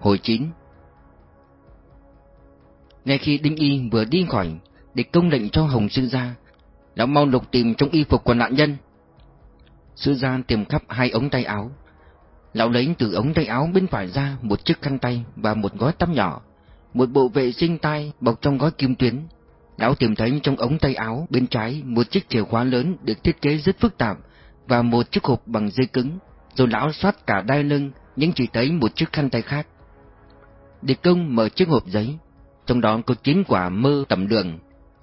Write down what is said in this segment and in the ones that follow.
Hồi 9 Ngay khi Đinh Y vừa đi khỏi, địch công lệnh cho Hồng Sư Gia, đã mau lục tìm trong y phục của nạn nhân. Sư Gia tìm khắp hai ống tay áo. Lão lấy từ ống tay áo bên phải ra một chiếc khăn tay và một gói tắm nhỏ, một bộ vệ sinh tay bọc trong gói kim tuyến. Lão tìm thấy trong ống tay áo bên trái một chiếc chìa khóa lớn được thiết kế rất phức tạp và một chiếc hộp bằng dây cứng, rồi lão xoát cả đai lưng nhưng chỉ thấy một chiếc khăn tay khác. Địch công mở chiếc hộp giấy, trong đó có chín quả mơ tầm đường,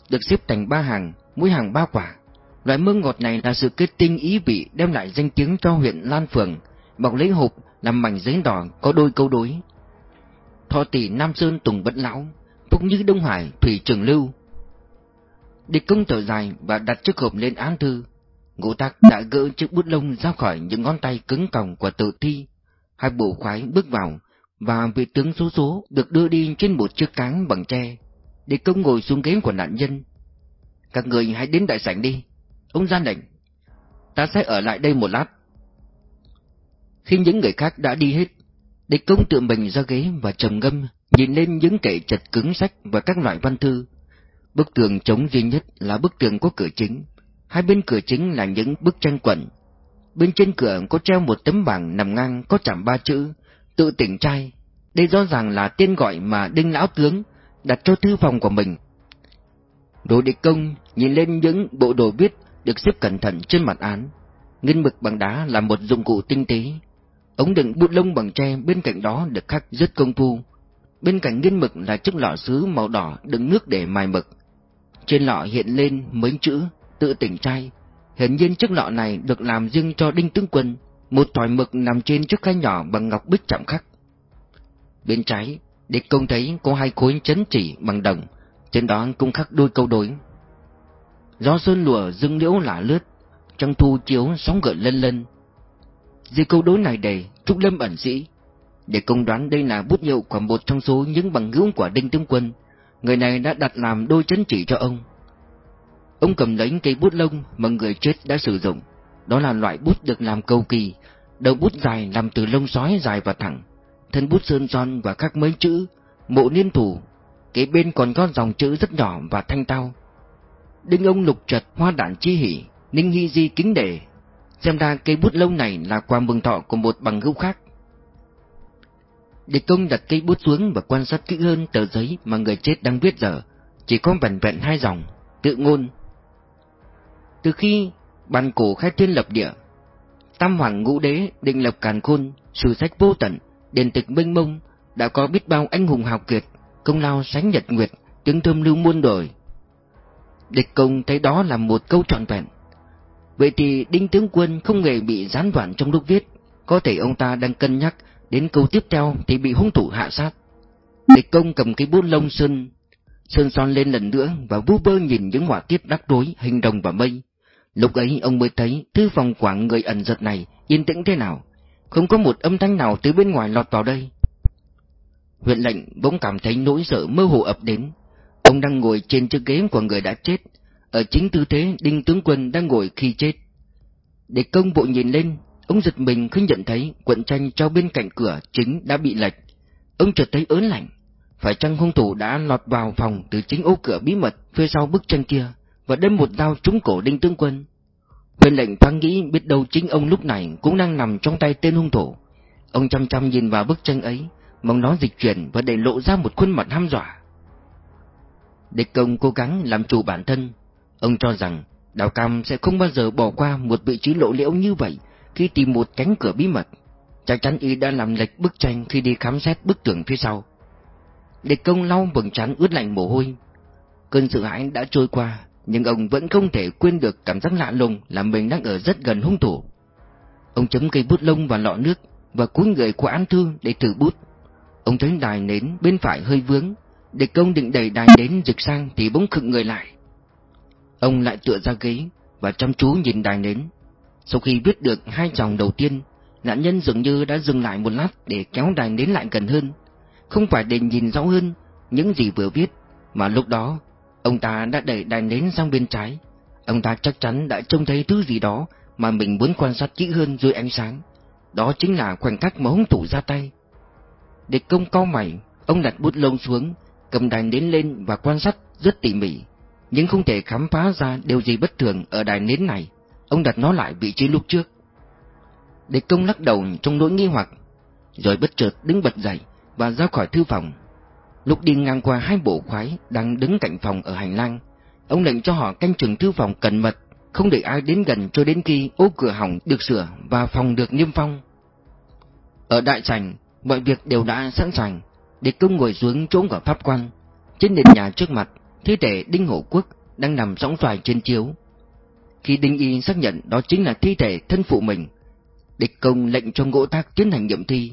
được xếp thành ba hàng, mỗi hàng ba quả. Loại mơ ngọt này là sự kết tinh ý vị đem lại danh tiếng cho huyện Lan Phường, bọc lấy hộp làm mảnh giấy đỏ có đôi câu đối. Thọ tỷ Nam Sơn Tùng Bất Lão, Phúc Như Đông Hải Thủy Trường Lưu. Địch công thở dài và đặt chiếc hộp lên án thư. Ngũ tắc đã gỡ chiếc bút lông ra khỏi những ngón tay cứng còng của tự thi. Hai bộ khoái bước vào, và vị tướng số số được đưa đi trên một chiếc cáng bằng tre. để công ngồi xuống ghế của nạn nhân. Các người hãy đến đại sảnh đi. Ông ra lệnh. Ta sẽ ở lại đây một lát. Khi những người khác đã đi hết, địch công tự mình ra ghế và trầm ngâm, nhìn lên những kệ chật cứng sách và các loại văn thư. Bức tường trống duy nhất là bức tường có cửa chính. Hai bên cửa chính là những bức tranh quẩn. Bên trên cửa có treo một tấm bảng nằm ngang có chạm ba chữ, tự tỉnh trai. Đây rõ ràng là tên gọi mà Đinh Lão Tướng đặt cho thư phòng của mình. Đồ địch công nhìn lên những bộ đồ viết được xếp cẩn thận trên mặt án. Nghiên mực bằng đá là một dụng cụ tinh tế. Ống đựng bút lông bằng tre bên cạnh đó được khắc rất công phu. Bên cạnh nghiên mực là chiếc lọ sứ màu đỏ đựng nước để mài mực. Trên lọ hiện lên mấy chữ tự tỉnh trai. Hiển nhiên chiếc lọ này được làm riêng cho Đinh Tướng Quân, một thỏi mực nằm trên chiếc khay nhỏ bằng ngọc bích chạm khắc. Bên trái, địch công thấy có hai khối chấn chỉ bằng đồng, trên đó cũng khắc đôi câu đối. Gió sơn lùa dưng liễu lả lướt, trăng thu chiếu sóng gợn lân lân. Dưới câu đối này đầy Trúc Lâm ẩn sĩ, để công đoán đây là bút hiệu của một trong số những bằng hữu của Đinh Tướng Quân, người này đã đặt làm đôi chấn chỉ cho ông. Ông cầm lấy cây bút lông mà người chết đã sử dụng, đó là loại bút được làm cầu kỳ, đầu bút dài làm từ lông sói dài và thẳng, thân bút sơn son và khắc mấy chữ mộ niên thủ, kế bên còn có dòng chữ rất nhỏ và thanh tao. Đinh ông lục trật hoa đản chi hỉ, ninh hy di kính đề. Xem ra cây bút lông này là quà mừng thọ của một bằng hữu khác. Địch công đặt cây bút xuống và quan sát kỹ hơn tờ giấy mà người chết đang viết giờ. Chỉ có vẹn vẹn hai dòng, tự ngôn. Từ khi bàn cổ khai thiên lập địa, Tam hoàng ngũ đế định lập càn khôn, sử sách vô tận, đền tịch mênh mông, đã có biết bao anh hùng hào kiệt, công lao sánh nhật nguyệt, tiếng thơm lưu muôn đời. Địch công thấy đó là một câu trọn vẹn. Vậy thì Đinh Tướng Quân không hề bị gián đoạn trong lúc viết, có thể ông ta đang cân nhắc đến câu tiếp theo thì bị hung thủ hạ sát. Địch công cầm cái bút lông sơn, sơn son lên lần nữa và vu bơ nhìn những họa tiết đắc đối hình đồng và mây. Lúc ấy ông mới thấy thư phòng quảng người ẩn giật này yên tĩnh thế nào, không có một âm thanh nào từ bên ngoài lọt vào đây. Huyện lệnh bỗng cảm thấy nỗi sợ mơ hồ ập đến. Ông đang ngồi trên chiếc ghế của người đã chết, ở chính tư thế Đinh Tướng Quân đang ngồi khi chết. Để công bộ nhìn lên, ông giật mình khi nhận thấy quận tranh treo bên cạnh cửa chính đã bị lệch. Ông chợt thấy ớn lạnh. Phải chăng hung thủ đã lọt vào phòng từ chính ô cửa bí mật phía sau bức tranh kia và đâm một dao trúng cổ Đinh Tướng Quân? Huyền lệnh thoáng nghĩ biết đâu chính ông lúc này cũng đang nằm trong tay tên hung thủ. Ông chăm chăm nhìn vào bức tranh ấy, mong nó dịch chuyển và để lộ ra một khuôn mặt ham dọa. Địch công cố gắng làm chủ bản thân, ông cho rằng Đào Cam sẽ không bao giờ bỏ qua một vị trí lộ liễu như vậy khi tìm một cánh cửa bí mật. Chắc chắn y đã làm lệch bức tranh khi đi khám xét bức tường phía sau. Địch công lau vầng trán ướt lạnh mồ hôi. Cơn sợ hãi đã trôi qua, nhưng ông vẫn không thể quên được cảm giác lạ lùng là mình đang ở rất gần hung thủ. Ông chấm cây bút lông vào lọ nước và cúi người qua án thư để thử bút. Ông thấy đài nến bên phải hơi vướng, địch công định đẩy đài nến rực sang thì bỗng khựng người lại. Ông lại tựa ra ghế và chăm chú nhìn đài nến. Sau khi viết được hai dòng đầu tiên, nạn nhân dường như đã dừng lại một lát để kéo đài nến lại gần hơn. Không phải để nhìn rõ hơn những gì vừa viết, mà lúc đó ông ta đã đẩy đài nến sang bên trái. Ông ta chắc chắn đã trông thấy thứ gì đó mà mình muốn quan sát kỹ hơn dưới ánh sáng. Đó chính là khoảnh khắc mà hung thủ ra tay. Địch công co mày, ông đặt bút lông xuống, cầm đài nến lên và quan sát rất tỉ mỉ, nhưng không thể khám phá ra điều gì bất thường ở đài nến này. Ông đặt nó lại vị trí lúc trước. Địch công lắc đầu trong nỗi nghi hoặc, rồi bất chợt đứng bật dậy và ra khỏi thư phòng. Lúc đi ngang qua hai bộ khoái đang đứng cạnh phòng ở hành lang, ông lệnh cho họ canh chừng thư phòng cẩn mật, không để ai đến gần cho đến khi ô cửa hỏng được sửa và phòng được niêm phong. Ở đại sảnh, mọi việc đều đã sẵn sàng. Địch công ngồi xuống chỗ của pháp quan. Trên nền nhà trước mặt, thi thể Đinh Hổ Quốc đang nằm sóng xoài trên chiếu. Khi Đinh Y xác nhận đó chính là thi thể thân phụ mình, địch công lệnh cho ngỗ tác tiến hành nghiệm thi.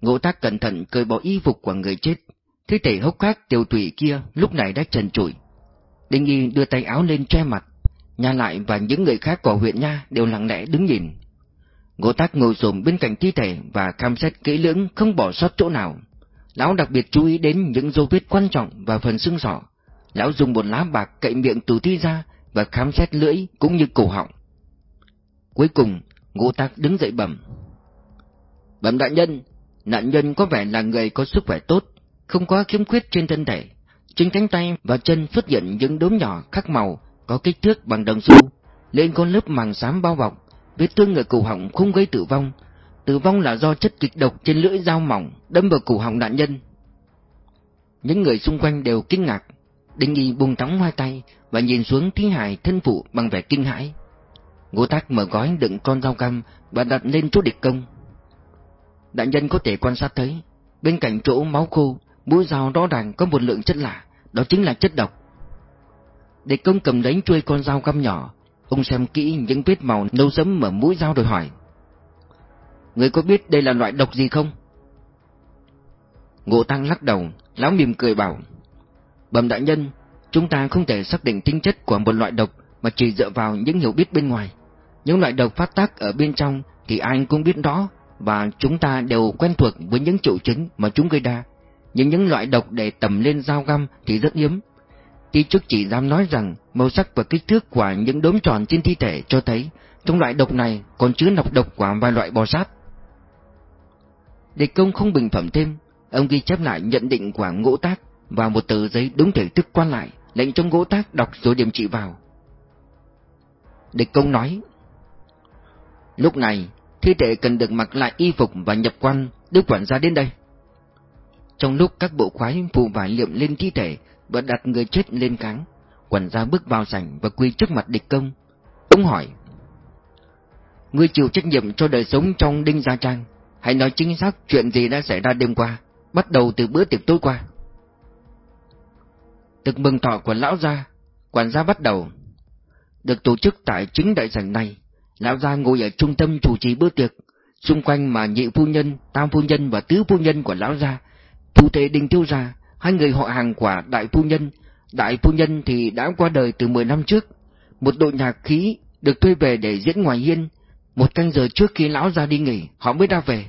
Ngỗ tác cẩn thận cởi bỏ y phục của người chết, thi thể hốc khác tiểu tụy kia lúc này đã trần trụi. Đinh Y đưa tay áo lên che mặt, Nha lại và những người khác của huyện Nha đều lặng lẽ đứng nhìn. Ngô Tác ngồi xổm bên cạnh thi thể và khám xét kỹ lưỡng không bỏ sót chỗ nào. Lão đặc biệt chú ý đến những dấu vết quan trọng và phần xương sọ. Lão dùng một lá bạc cậy miệng tù thi ra và khám xét lưỡi cũng như cổ họng. Cuối cùng, Ngô Tác đứng dậy bẩm. Bẩm đại nhân, nạn nhân có vẻ là người có sức khỏe tốt, không quá khiếm khuyết trên thân thể. Trên cánh tay và chân xuất hiện những đốm nhỏ khác màu, có kích thước bằng đồng xu, lên con lớp màng xám bao bọc, vết thương ở cổ họng không gây tử vong. Tử vong là do chất kịch độc trên lưỡi dao mỏng đâm vào cổ họng nạn nhân. Những người xung quanh đều kinh ngạc. Đinh Y buông thõng hai tay và nhìn xuống thi hài thân phụ bằng vẻ kinh hãi. Ngô Tác mở gói đựng con dao găm và đặt lên chỗ địch công. nạn nhân có thể quan sát thấy, bên cạnh chỗ máu khô, mũi dao rõ ràng có một lượng chất lạ, đó chính là chất độc. Địch công cầm lấy chuôi con dao găm nhỏ, ông xem kỹ những vết màu nâu sẫm ở mũi dao rồi hỏi. Người có biết đây là loại độc gì không? Ngộ Tăng lắc đầu, lão mỉm cười bảo. Bẩm đại nhân, chúng ta không thể xác định tính chất của một loại độc mà chỉ dựa vào những hiểu biết bên ngoài. Những loại độc phát tác ở bên trong thì ai cũng biết rõ và chúng ta đều quen thuộc với những triệu chứng mà chúng gây ra. Nhưng những loại độc để tầm lên dao găm thì rất hiếm. tuy chức chỉ dám nói rằng màu sắc và kích thước của những đốm tròn trên thi thể cho thấy trong loại độc này còn chứa nọc độc của vài loại bò sát. Địch công không bình phẩm thêm, ông ghi chép lại nhận định của ngũ tác và một tờ giấy đúng thể thức quan lại, lệnh trong ngũ tác đọc số điểm trị vào. Địch công nói, Lúc này, thi thể cần được mặc lại y phục và nhập quan, đưa quản gia đến đây. Trong lúc các bộ khoái phụ vải liệm lên thi thể và đặt người chết lên cáng, quản gia bước vào sảnh và quỳ trước mặt địch công. Ông hỏi, Ngươi chịu trách nhiệm cho đời sống trong Đinh Gia Trang, hãy nói chính xác chuyện gì đã xảy ra đêm qua, bắt đầu từ bữa tiệc tối qua. được mừng thọ của lão gia, quản gia bắt đầu. Được tổ chức tại chính đại sảnh này, lão gia ngồi ở trung tâm chủ trì bữa tiệc, xung quanh mà nhị phu nhân, tam phu nhân và tứ phu nhân của lão gia, thủ thể đình tiêu gia, hai người họ hàng của đại phu nhân, đại phu nhân thì đã qua đời từ 10 năm trước. Một đội nhạc khí được thuê về để diễn ngoài hiên, một canh giờ trước khi lão gia đi nghỉ, họ mới ra về.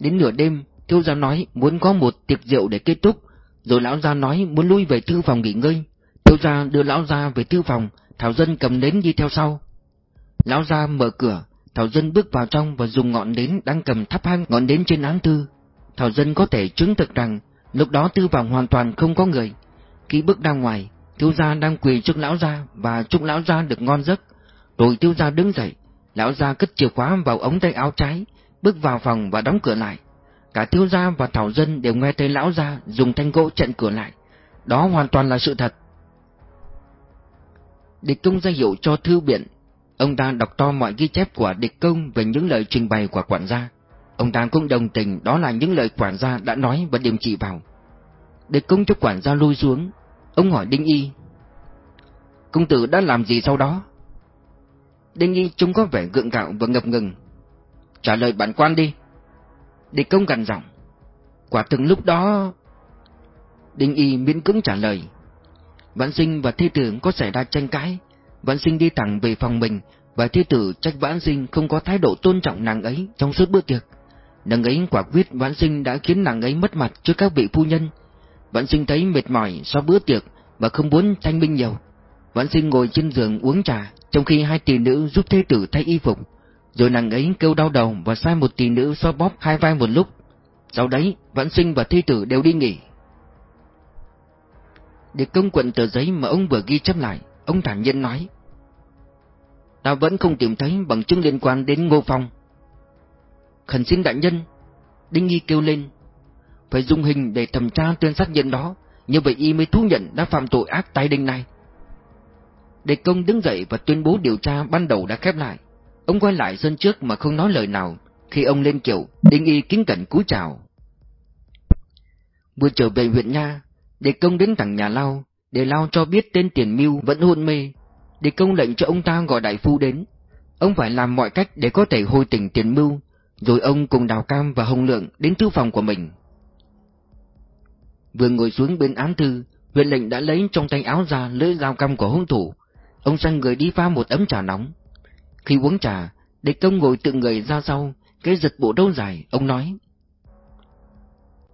Đến nửa đêm, tiêu gia nói muốn có một tiệc rượu để kết thúc, rồi lão gia nói muốn lui về thư phòng nghỉ ngơi. Tiêu gia đưa lão gia về thư phòng, Thảo Dân cầm nến đi theo sau. Lão gia mở cửa, Thảo Dân bước vào trong và dùng ngọn nến đang cầm thắp hang ngọn nến trên án thư. Thảo Dân có thể chứng thực rằng lúc đó thư phòng hoàn toàn không có người. Khi bước ra ngoài, tiêu gia đang quỳ trước lão gia và chúc lão gia được ngon giấc. Rồi tiêu gia đứng dậy, lão gia cất chìa khóa vào ống tay áo trái, bước vào phòng và đóng cửa lại. Cả tiêu gia và Thảo Dân đều nghe thấy lão gia dùng thanh gỗ chặn cửa lại. Đó hoàn toàn là sự thật. Địch công ra hiệu cho thư biện Ông ta đọc to mọi ghi chép của địch công về những lời trình bày của quản gia. Ông ta cũng đồng tình, đó là những lời quản gia đã nói và điểm chỉ vào. để công cho quản gia lui xuống. Ông hỏi Đinh Y. Công tử đã làm gì sau đó? Đinh Y trông có vẻ gượng gạo và ngập ngừng. Trả lời bản quan đi. để công gần giọng. Quả từng lúc đó... Đinh Y miễn cưỡng trả lời. Vãn sinh và thi tưởng có xảy ra tranh cãi Vãn sinh đi thẳng về phòng mình Và thi tử trách vãn sinh không có thái độ tôn trọng nàng ấy trong suốt bữa tiệc Nàng ấy quả quyết vãn sinh đã khiến nàng ấy mất mặt trước các vị phu nhân Vãn sinh thấy mệt mỏi sau bữa tiệc Và không muốn thanh minh nhiều Vãn sinh ngồi trên giường uống trà Trong khi hai tỷ nữ giúp thê tử thay y phục Rồi nàng ấy kêu đau đầu và sai một tỷ nữ so bóp hai vai một lúc Sau đấy, Vãn Sinh và Thê Tử đều đi nghỉ. Để công quận tờ giấy mà ông vừa ghi chép lại, ông thản nhiên nói. Ta vẫn không tìm thấy bằng chứng liên quan đến Ngô Phong. Khẩn xin đại nhân, Đinh Nghi kêu lên. Phải dùng hình để thẩm tra tên sát nhân đó, như vậy y mới thú nhận đã phạm tội ác tai đinh này. Đề công đứng dậy và tuyên bố điều tra ban đầu đã khép lại. Ông quay lại sân trước mà không nói lời nào. Khi ông lên kiệu, Đinh Y kính cẩn cúi chào. Vừa trở về huyện Nha, Đề công đến thẳng nhà Lao, để Lao cho biết tên tiền mưu vẫn hôn mê. Đề công lệnh cho ông ta gọi đại phu đến. Ông phải làm mọi cách để có thể hồi tỉnh tiền mưu, rồi ông cùng Đào Cam và Hồng Lượng đến thư phòng của mình. Vừa ngồi xuống bên án thư, huyện lệnh đã lấy trong tay áo ra lưỡi dao cam của hung thủ. Ông sang người đi pha một ấm trà nóng. Khi uống trà, địch công ngồi tự người ra sau, cái giật bộ đâu dài, ông nói.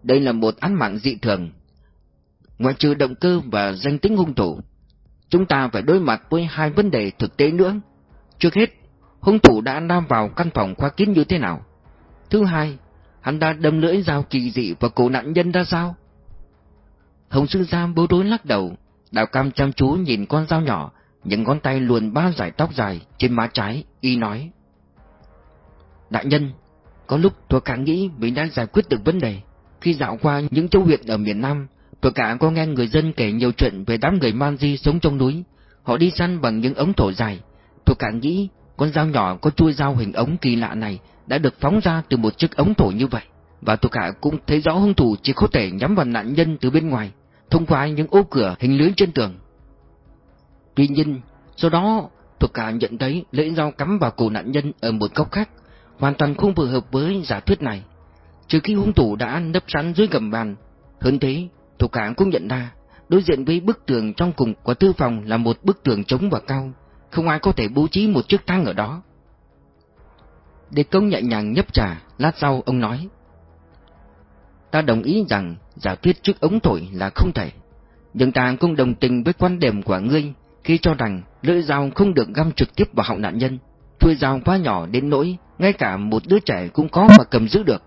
Đây là một án mạng dị thường. Ngoài trừ động cơ và danh tính hung thủ, chúng ta phải đối mặt với hai vấn đề thực tế nữa. Trước hết, hung thủ đã nam vào căn phòng khoa kín như thế nào? Thứ hai, hắn đã đâm lưỡi dao kỳ dị vào cổ nạn nhân ra sao? Hồng Sư Giam bối rối lắc đầu, Đào Cam chăm chú nhìn con dao nhỏ, những ngón tay luồn ba dải tóc dài trên má trái, y nói. Đại nhân, có lúc tôi cả nghĩ mình đã giải quyết được vấn đề. Khi dạo qua những châu huyện ở miền Nam, tôi cả có nghe người dân kể nhiều chuyện về đám người man di sống trong núi. Họ đi săn bằng những ống thổ dài. Tôi cả nghĩ con dao nhỏ có chui dao hình ống kỳ lạ này đã được phóng ra từ một chiếc ống thổi như vậy. Và tôi cả cũng thấy rõ hung thủ chỉ có thể nhắm vào nạn nhân từ bên ngoài, thông qua những ô cửa hình lưới trên tường. Tuy nhiên, sau đó tôi cả nhận thấy lưỡi dao cắm vào cổ nạn nhân ở một góc khác, hoàn toàn không phù hợp với giả thuyết này. Trừ khi hung thủ đã nấp sẵn dưới gầm bàn. Hơn thế, tôi cả cũng nhận ra, đối diện với bức tường trong cùng của tư phòng là một bức tường trống và cao, không ai có thể bố trí một chiếc thang ở đó. Đề công nhẹ nhàng nhấp trà, lát sau ông nói. Ta đồng ý rằng giả thuyết trước ống thổi là không thể. Nhưng ta cũng đồng tình với quan điểm của ngươi khi cho rằng lưỡi dao không được găm trực tiếp vào họng nạn nhân. Chuôi dao quá nhỏ đến nỗi ngay cả một đứa trẻ cũng có mà cầm giữ được.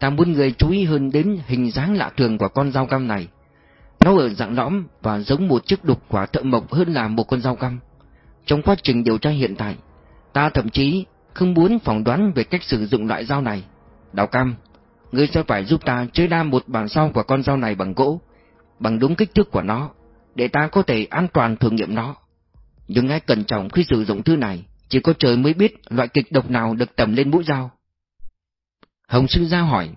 Ta muốn người chú ý hơn đến hình dáng lạ thường của con dao găm này. Nó ở dạng lõm và giống một chiếc đục quả thợ mộc hơn là một con dao găm. Trong quá trình điều tra hiện tại, ta thậm chí không muốn phỏng đoán về cách sử dụng loại dao này. Đào Cam, ngươi sẽ phải giúp ta chế ra một bản sao của con dao này bằng gỗ, bằng đúng kích thước của nó, để ta có thể an toàn thử nghiệm nó. Nhưng hãy cẩn trọng khi sử dụng thứ này, chỉ có trời mới biết loại kịch độc nào được tầm lên mũi dao. Hồng Sư Gia hỏi,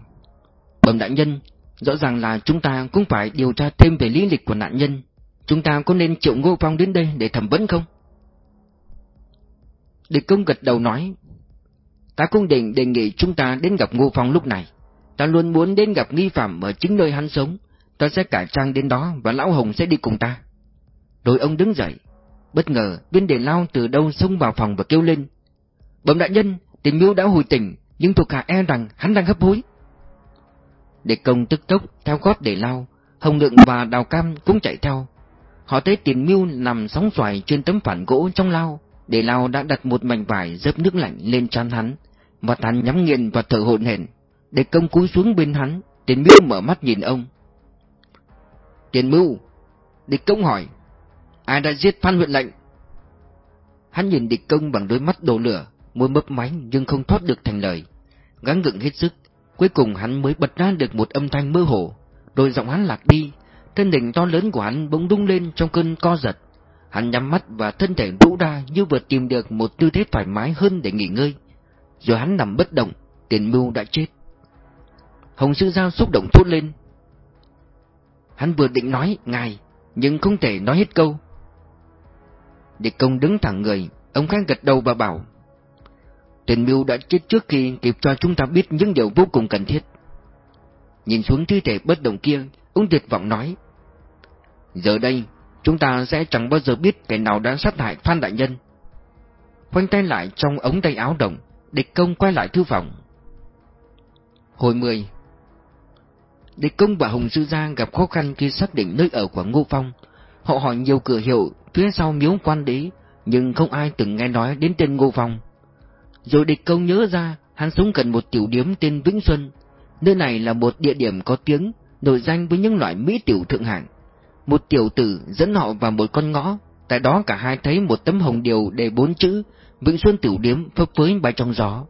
Bẩm đại nhân, rõ ràng là chúng ta cũng phải điều tra thêm về lý lịch của nạn nhân. Chúng ta có nên triệu Ngô Phong đến đây để thẩm vấn không? Địch công gật đầu nói, Ta cũng định đề nghị chúng ta đến gặp Ngô Phong lúc này. Ta luôn muốn đến gặp nghi phạm ở chính nơi hắn sống. Ta sẽ cải trang đến đó và Lão Hồng sẽ đi cùng ta. Rồi ông đứng dậy. Bất ngờ, viên đề lao từ đâu xông vào phòng và kêu lên. Bẩm đại nhân, tình miêu đã hồi tỉnh, nhưng thuộc hạ e rằng hắn đang hấp hối. Đệ công tức tốc theo gót để lao, Hồng Lượng và Đào Cam cũng chạy theo. Họ thấy tiền miêu nằm sóng xoài trên tấm phản gỗ trong lao, để lao đã đặt một mảnh vải dớp nước lạnh lên trán hắn, mặt hắn nhắm nghiền và thở hổn hển. Để công cúi xuống bên hắn, tiền miêu mở mắt nhìn ông. Tiền mưu, địch công hỏi, ai đã giết Phan huyện lệnh? Hắn nhìn địch công bằng đôi mắt đổ lửa, môi mấp máy nhưng không thoát được thành lời. Gắng gượng hết sức, cuối cùng hắn mới bật ra được một âm thanh mơ hồ, rồi giọng hắn lạc đi, thân đỉnh to lớn của hắn bỗng đung lên trong cơn co giật. Hắn nhắm mắt và thân thể rũ ra như vừa tìm được một tư thế thoải mái hơn để nghỉ ngơi. Rồi hắn nằm bất động, tiền mưu đã chết. Hồng Sư Giao xúc động thốt lên. Hắn vừa định nói, ngài, nhưng không thể nói hết câu. Địch công đứng thẳng người, ông khang gật đầu và bảo. Tiền mưu đã chết trước khi kịp cho chúng ta biết những điều vô cùng cần thiết. Nhìn xuống thi thể bất động kia, ông tuyệt vọng nói. Giờ đây, chúng ta sẽ chẳng bao giờ biết kẻ nào đã sát hại Phan Đại Nhân. Khoanh tay lại trong ống tay áo đồng, địch công quay lại thư phòng. Hồi 10 Địch công và Hồng Sư giang gặp khó khăn khi xác định nơi ở của Ngô Phong. Họ hỏi nhiều cửa hiệu phía sau miếu quan đế, nhưng không ai từng nghe nói đến tên Ngô Phong. Rồi địch công nhớ ra hắn sống gần một tiểu điếm tên Vĩnh Xuân. Nơi này là một địa điểm có tiếng, nổi danh với những loại mỹ tiểu thượng hạng. Một tiểu tử dẫn họ vào một con ngõ, tại đó cả hai thấy một tấm hồng điều đề bốn chữ Vĩnh Xuân tiểu điếm phấp phới bay trong gió.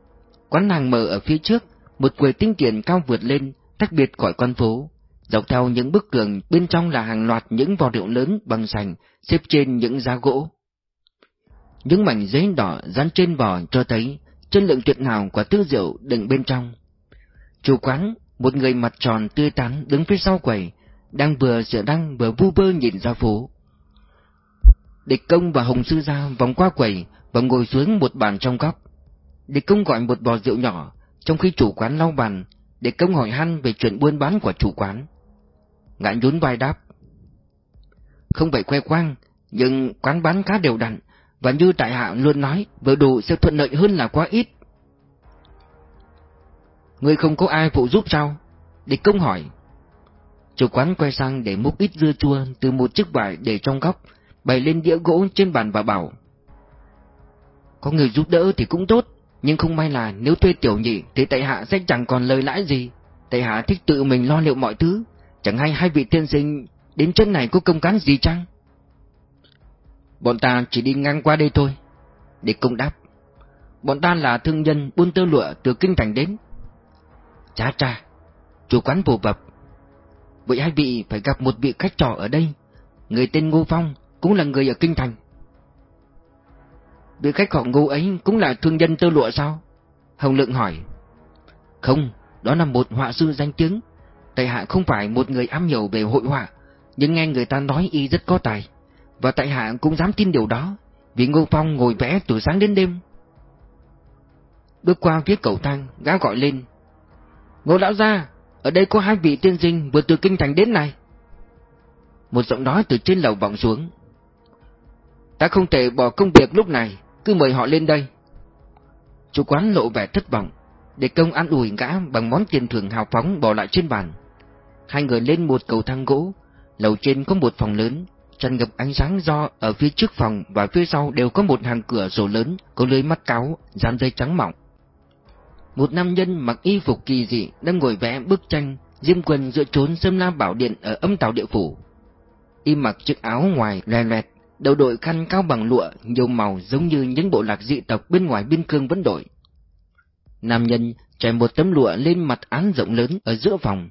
Quán hàng mở ở phía trước, một quầy tinh tiền cao vượt lên, tách biệt khỏi con phố. Dọc theo những bức tường bên trong là hàng loạt những vò rượu lớn bằng sành xếp trên những giá gỗ. Những mảnh giấy đỏ dán trên vò cho thấy chất lượng tuyệt hảo của thứ rượu đựng bên trong. Chủ quán, một người mặt tròn tươi tắn đứng phía sau quầy, đang vừa rửa đăng vừa vu vơ nhìn ra phố. Địch công và Hồng Sư Gia vòng qua quầy và ngồi xuống một bàn trong góc. Địch công gọi một bò rượu nhỏ, trong khi chủ quán lau bàn, địch công hỏi han về chuyện buôn bán của chủ quán. Ngạn nhún vai đáp. Không phải khoe khoang, nhưng quán bán khá đều đặn, và như tại hạ luôn nói, vừa đủ sẽ thuận lợi hơn là quá ít. Ngươi không có ai phụ giúp sao? Địch công hỏi. Chủ quán quay sang để múc ít dưa chua từ một chiếc vải để trong góc, bày lên đĩa gỗ trên bàn và bảo. Có người giúp đỡ thì cũng tốt, nhưng không may là nếu thuê tiểu nhị thì tại hạ sẽ chẳng còn lời lãi gì. Tại hạ thích tự mình lo liệu mọi thứ, chẳng hay hai vị tiên sinh đến chân này có công cán gì chăng? Bọn ta chỉ đi ngang qua đây thôi. Địch công đáp. Bọn ta là thương nhân buôn tơ lụa từ kinh thành đến. Chà chà, chủ quán bù bập Vậy hai vị phải gặp một vị khách trò ở đây. Người tên Ngô Phong cũng là người ở kinh thành. Vị khách họ Ngô ấy cũng là thương nhân tơ lụa sao? Hồng Lượng hỏi. Không, đó là một họa sư danh tiếng. Tại hạ không phải một người am hiểu về hội họa, nhưng nghe người ta nói y rất có tài. Và tại hạ cũng dám tin điều đó, vì Ngô Phong ngồi vẽ từ sáng đến đêm. Bước qua phía cầu thang, gã gọi lên. Ngô lão gia, ở đây có hai vị tiên sinh vừa từ kinh thành đến này. Một giọng nói từ trên lầu vọng xuống. Ta không thể bỏ công việc lúc này, cứ mời họ lên đây. Chủ quán lộ vẻ thất vọng, để công ăn ủi gã bằng món tiền thưởng hào phóng bỏ lại trên bàn. Hai người lên một cầu thang gỗ, lầu trên có một phòng lớn, tràn ngập ánh sáng do ở phía trước phòng và phía sau đều có một hàng cửa sổ lớn, có lưới mắt cáo, dán dây trắng mỏng. Một nam nhân mặc y phục kỳ dị đang ngồi vẽ bức tranh Diêm quân giữa trốn Sâm La Bảo Điện ở âm tàu địa phủ. Y mặc chiếc áo ngoài lè loẹt, đầu đội khăn cao bằng lụa nhiều màu giống như những bộ lạc dị tộc bên ngoài biên cương vẫn đội. Nam nhân trải một tấm lụa lên mặt án rộng lớn ở giữa phòng.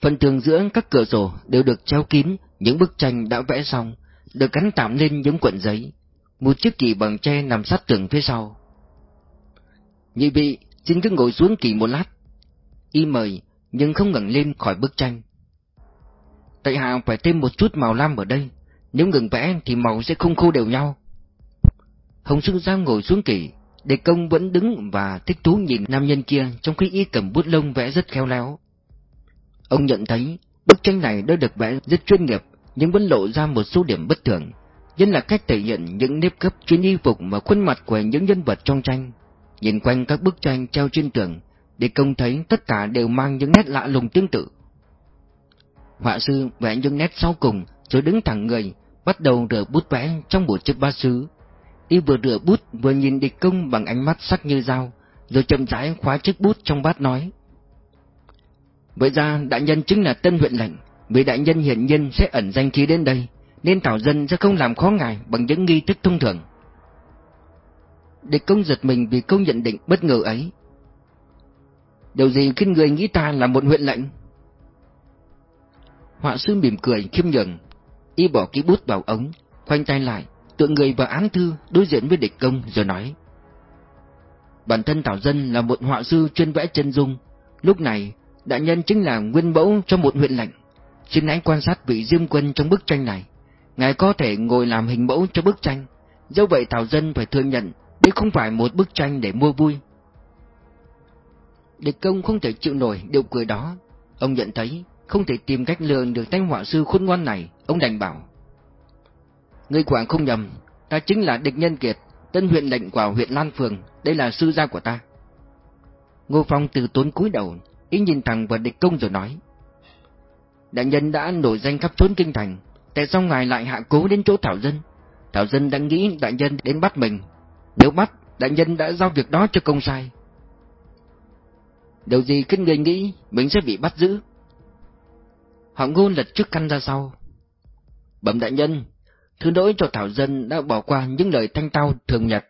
Phần tường giữa các cửa sổ đều được treo kín những bức tranh đã vẽ xong, được gắn tạm lên những cuộn giấy. Một chiếc kỳ bằng tre nằm sát tường phía sau. Nhị vị, xin cứ ngồi xuống kỳ một lát. Y mời, nhưng không ngẩng lên khỏi bức tranh. Tại hạ phải thêm một chút màu lam ở đây, nếu ngừng vẽ thì màu sẽ không khô đều nhau. Hồng Sư Giang ngồi xuống kỳ, Đề công vẫn đứng và thích thú nhìn nam nhân kia trong khi y cầm bút lông vẽ rất khéo léo. Ông nhận thấy bức tranh này đã được vẽ rất chuyên nghiệp nhưng vẫn lộ ra một số điểm bất thường, chính là cách thể hiện những nếp cấp chuyên y phục và khuôn mặt của những nhân vật trong tranh. Nhìn quanh các bức tranh treo trên tường, để công thấy tất cả đều mang những nét lạ lùng tương tự. Họa sư vẽ những nét sau cùng rồi đứng thẳng người, bắt đầu rửa bút vẽ trong bộ chiếc ba sứ. Y vừa rửa bút vừa nhìn địch công bằng ánh mắt sắc như dao, rồi chậm rãi khóa chiếc bút trong bát nói. Vậy ra đại nhân chính là tân huyện lệnh, vì đại nhân hiển nhiên sẽ ẩn danh khí đến đây, nên Thảo Dân sẽ không làm khó ngài bằng những nghi thức thông thường. Địch công giật mình vì câu nhận định bất ngờ ấy. Điều gì khiến người nghĩ ta là một huyện lệnh? Họa sư mỉm cười khiêm nhường, y bỏ ký bút vào ống, khoanh tay lại, tựa người vào án thư đối diện với địch công rồi nói. Bản thân Thảo Dân là một họa sư chuyên vẽ chân dung, lúc này đại nhân chính là nguyên mẫu cho một huyện lệnh. Xin hãy quan sát vị diêm quân trong bức tranh này. Ngài có thể ngồi làm hình mẫu cho bức tranh. Do vậy Thảo Dân phải thừa nhận đây không phải một bức tranh để mua vui. Địch công không thể chịu nổi điều cười đó. Ông nhận thấy không thể tìm cách lừa được tay họa sư khôn ngoan này, ông đành bảo. Người quảng không nhầm, ta chính là địch nhân kiệt, tân huyện lệnh của huyện Lan Phường, đây là sư gia của ta. Ngô Phong từ tốn cúi đầu, ý nhìn thẳng vào địch công rồi nói. Đại nhân đã nổi danh khắp trốn kinh thành, tại sao ngài lại hạ cố đến chỗ Thảo Dân? Thảo Dân đang nghĩ đại nhân đến bắt mình, nếu bắt, đại nhân đã giao việc đó cho công sai. Điều gì khiến người nghĩ mình sẽ bị bắt giữ? Họ ngôn lật trước căn ra sau. Bẩm đại nhân, thứ lỗi cho Thảo Dân đã bỏ qua những lời thanh tao thường nhật.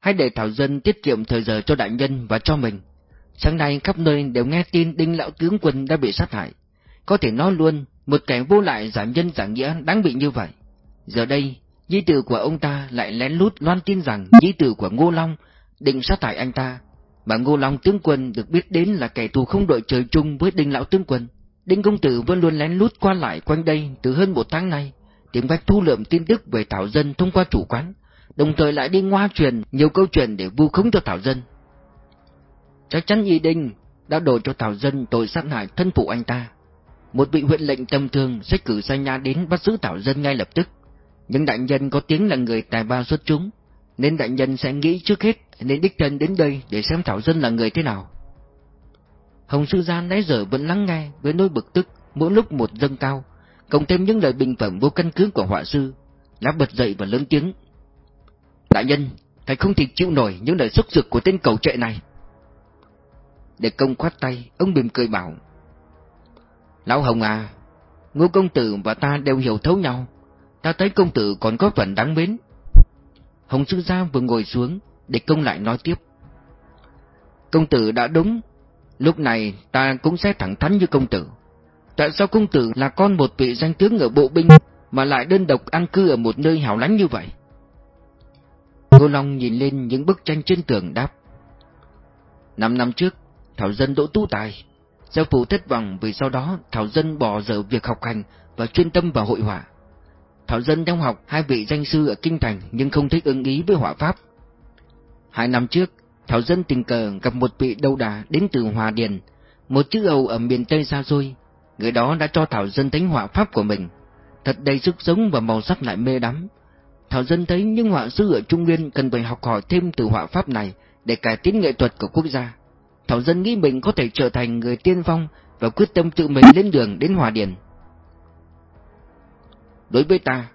Hãy để Thảo Dân tiết kiệm thời giờ cho đại nhân và cho mình. Sáng nay khắp nơi đều nghe tin đinh lão tướng quân đã bị sát hại. Có thể nói luôn, một kẻ vô lại giảm nhân giảm nghĩa đáng bị như vậy. Giờ đây, di tử của ông ta lại lén lút loan tin rằng di tử của Ngô Long định sát hại anh ta, mà Ngô Long tướng quân được biết đến là kẻ thù không đội trời chung với Đinh lão tướng quân. Đinh công tử vẫn luôn lén lút qua lại quanh đây từ hơn một tháng nay, tìm cách thu lượm tin tức về Thảo Dân thông qua chủ quán, đồng thời lại đi ngoa truyền nhiều câu chuyện để vu khống cho Thảo Dân. Chắc chắn Y Đinh đã đổ cho Thảo Dân tội sát hại thân phụ anh ta. Một vị huyện lệnh tầm thường sẽ cử sai nha đến bắt giữ Thảo Dân ngay lập tức. Nhưng đại nhân có tiếng là người tài ba xuất chúng, nên đại nhân sẽ nghĩ trước hết nên đích thân đến đây để xem Thảo Dân là người thế nào. Hồng Sư Gian nãy giờ vẫn lắng nghe với nỗi bực tức mỗi lúc một dâng cao, cộng thêm những lời bình phẩm vô căn cứ của họa sư, đã bật dậy và lớn tiếng. Đại nhân, thầy không thể chịu nổi những lời xúc dược của tên cầu trệ này. Để công khoát tay, ông bìm cười bảo. Lão Hồng à, ngô công tử và ta đều hiểu thấu nhau, ta thấy công tử còn có phần đáng mến. Hồng Sư Gia vừa ngồi xuống, để công lại nói tiếp. Công tử đã đúng, lúc này ta cũng sẽ thẳng thắn như công tử. Tại sao công tử là con một vị danh tướng ở bộ binh mà lại đơn độc an cư ở một nơi hảo lánh như vậy? Cô Long nhìn lên những bức tranh trên tường đáp. Năm năm trước, Thảo Dân đỗ tu tài. Giáo phụ thất vọng vì sau đó Thảo Dân bỏ dở việc học hành và chuyên tâm vào hội họa. Thảo Dân theo học hai vị danh sư ở Kinh Thành nhưng không thích ứng ý với họa pháp. Hai năm trước, Thảo Dân tình cờ gặp một vị đầu đà đến từ Hòa Điền, một chữ Âu ở miền Tây xa xôi. Người đó đã cho Thảo Dân tính họa pháp của mình, thật đầy sức sống và màu sắc lại mê đắm. Thảo Dân thấy những họa sư ở Trung Nguyên cần phải học hỏi thêm từ họa pháp này để cải tiến nghệ thuật của quốc gia. Thảo Dân nghĩ mình có thể trở thành người tiên phong và quyết tâm tự mình lên đường đến Hòa Điền. Đối với ta,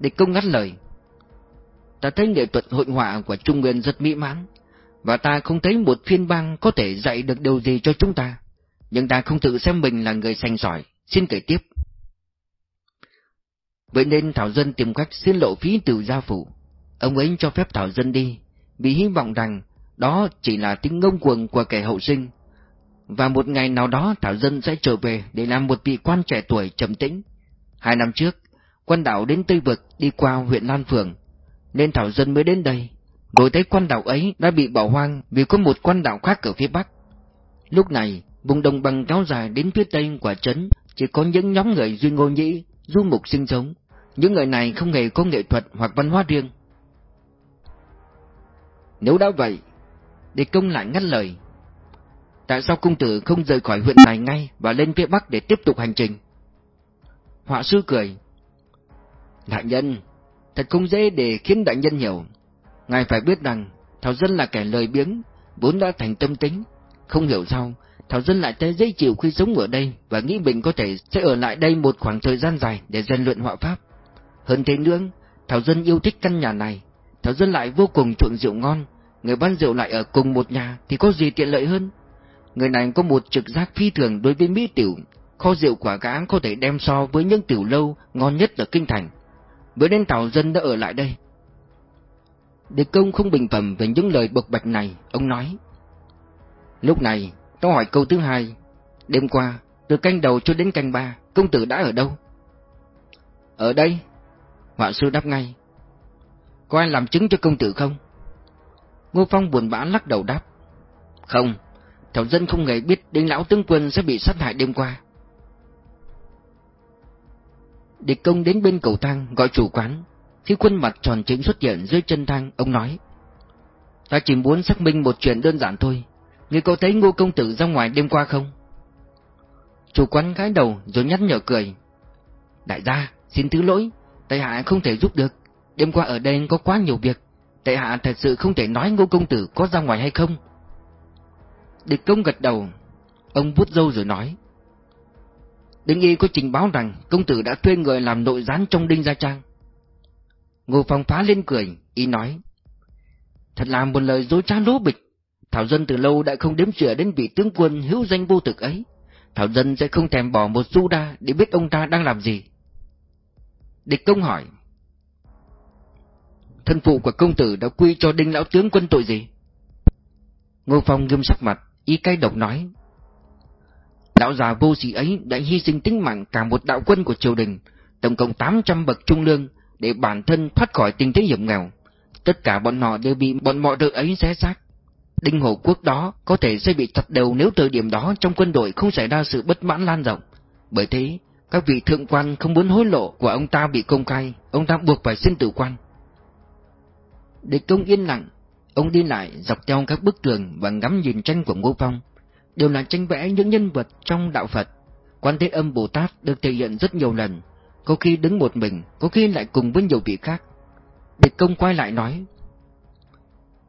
địch công ngắt lời. Ta thấy nghệ thuật hội họa của Trung Nguyên rất mỹ mãn, và ta không thấy một phiên bang có thể dạy được điều gì cho chúng ta. Nhưng ta không tự xem mình là người sành giỏi xin kể tiếp. Vậy nên Thảo Dân tìm cách xin lộ phí từ gia phủ. Ông ấy cho phép Thảo Dân đi, vì hy vọng rằng đó chỉ là tính ngông cuồng của kẻ hậu sinh. Và một ngày nào đó Thảo Dân sẽ trở về để làm một vị quan trẻ tuổi trầm tĩnh. Hai năm trước, quan đảo đến Tây Vực đi qua huyện Lan Phường, nên Thảo Dân mới đến đây. Rồi thấy quan đảo ấy đã bị bỏ hoang vì có một quan đảo khác ở phía Bắc. Lúc này, vùng đồng bằng kéo dài đến phía Tây quả trấn chỉ có những nhóm người duy ngô nhĩ, du mục sinh sống. Những người này không hề có nghệ thuật hoặc văn hóa riêng. Nếu đã vậy, để công lại ngắt lời. Tại sao công tử không rời khỏi huyện này ngay và lên phía Bắc để tiếp tục hành trình? Họa sư cười. Đại nhân, thật không dễ để khiến đại nhân hiểu. Ngài phải biết rằng, Thảo Dân là kẻ lời biếng, vốn đã thành tâm tính. Không hiểu sao, Thảo Dân lại thấy dễ chịu khi sống ở đây và nghĩ mình có thể sẽ ở lại đây một khoảng thời gian dài để rèn luyện họa pháp. Hơn thế nữa, Thảo Dân yêu thích căn nhà này. Thảo Dân lại vô cùng chuộng rượu ngon, người bán rượu lại ở cùng một nhà thì có gì tiện lợi hơn. Người này có một trực giác phi thường đối với mỹ tiểu, kho rượu quả gã có thể đem so với những tiểu lâu ngon nhất ở kinh thành với đến tàu Dân đã ở lại đây. Đề công không bình phẩm về những lời bộc bạch này, ông nói. Lúc này, tôi hỏi câu thứ hai. Đêm qua, từ canh đầu cho đến canh ba, công tử đã ở đâu? Ở đây. Họa sư đáp ngay. Có ai làm chứng cho công tử không? Ngô Phong buồn bã lắc đầu đáp. Không, Thảo Dân không hề biết đinh lão tướng quân sẽ bị sát hại đêm qua. Địch công đến bên cầu thang gọi chủ quán. Khi khuôn mặt tròn chính xuất hiện dưới chân thang, ông nói. Ta chỉ muốn xác minh một chuyện đơn giản thôi. người có thấy ngô công tử ra ngoài đêm qua không? Chủ quán gái đầu rồi nhắc nhở cười. Đại gia, xin thứ lỗi, tại hạ không thể giúp được. Đêm qua ở đây có quá nhiều việc. Tại hạ thật sự không thể nói ngô công tử có ra ngoài hay không. Địch công gật đầu. Ông vuốt râu rồi nói. Đinh Y có trình báo rằng công tử đã thuê người làm nội gián trong Đinh Gia Trang. Ngô Phong phá lên cười, y nói. Thật là một lời dối trá lố bịch. Thảo Dân từ lâu đã không đếm chừa đến vị tướng quân hữu danh vô thực ấy. Thảo Dân sẽ không thèm bỏ một xu đa để biết ông ta đang làm gì. Địch công hỏi. Thân phụ của công tử đã quy cho đinh lão tướng quân tội gì? Ngô Phong nghiêm sắc mặt, ý cay độc nói. Lão già vô sĩ ấy đã hy sinh tính mạng cả một đạo quân của triều đình, tổng cộng 800 bậc trung lương, để bản thân thoát khỏi tình thế hiểm nghèo. Tất cả bọn họ đều bị bọn mọi rợ ấy xé xác. Đinh Hồ Quốc đó có thể sẽ bị chặt đầu nếu thời điểm đó trong quân đội không xảy ra sự bất mãn lan rộng. Bởi thế, các vị thượng quan không muốn hối lộ của ông ta bị công khai, ông ta buộc phải xin tử quan. Địch công yên lặng, ông đi lại dọc theo các bức tường và ngắm nhìn tranh của Ngô Phong. Đều là tranh vẽ những nhân vật trong đạo Phật. Quan Thế Âm Bồ Tát được thể hiện rất nhiều lần, có khi đứng một mình, có khi lại cùng với nhiều vị khác. Địch công quay lại nói,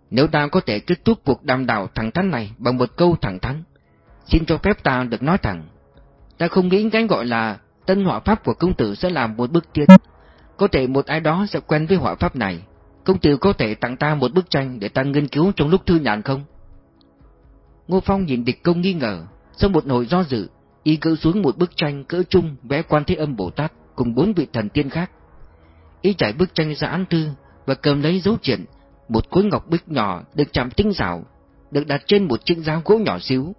Nếu ta có thể kết thúc cuộc đàm đạo thẳng thắn này bằng một câu thẳng thắn, xin cho phép ta được nói thẳng. Ta không nghĩ cái gọi là tân họa pháp của công tử sẽ làm một bức tiến. Có thể một ai đó sẽ quen với họa pháp này. Công tử có thể tặng ta một bức tranh để ta nghiên cứu trong lúc thư nhàn không? Ngô Phong nhìn địch công nghi ngờ, sau một hồi do dự, y cỡ xuống một bức tranh cỡ trung vẽ quan thế âm Bồ Tát cùng bốn vị thần tiên khác. Y trải bức tranh ra án thư và cầm lấy dấu triển, một khối ngọc bích nhỏ được chạm tinh xảo, được đặt trên một chiếc dao gỗ nhỏ xíu.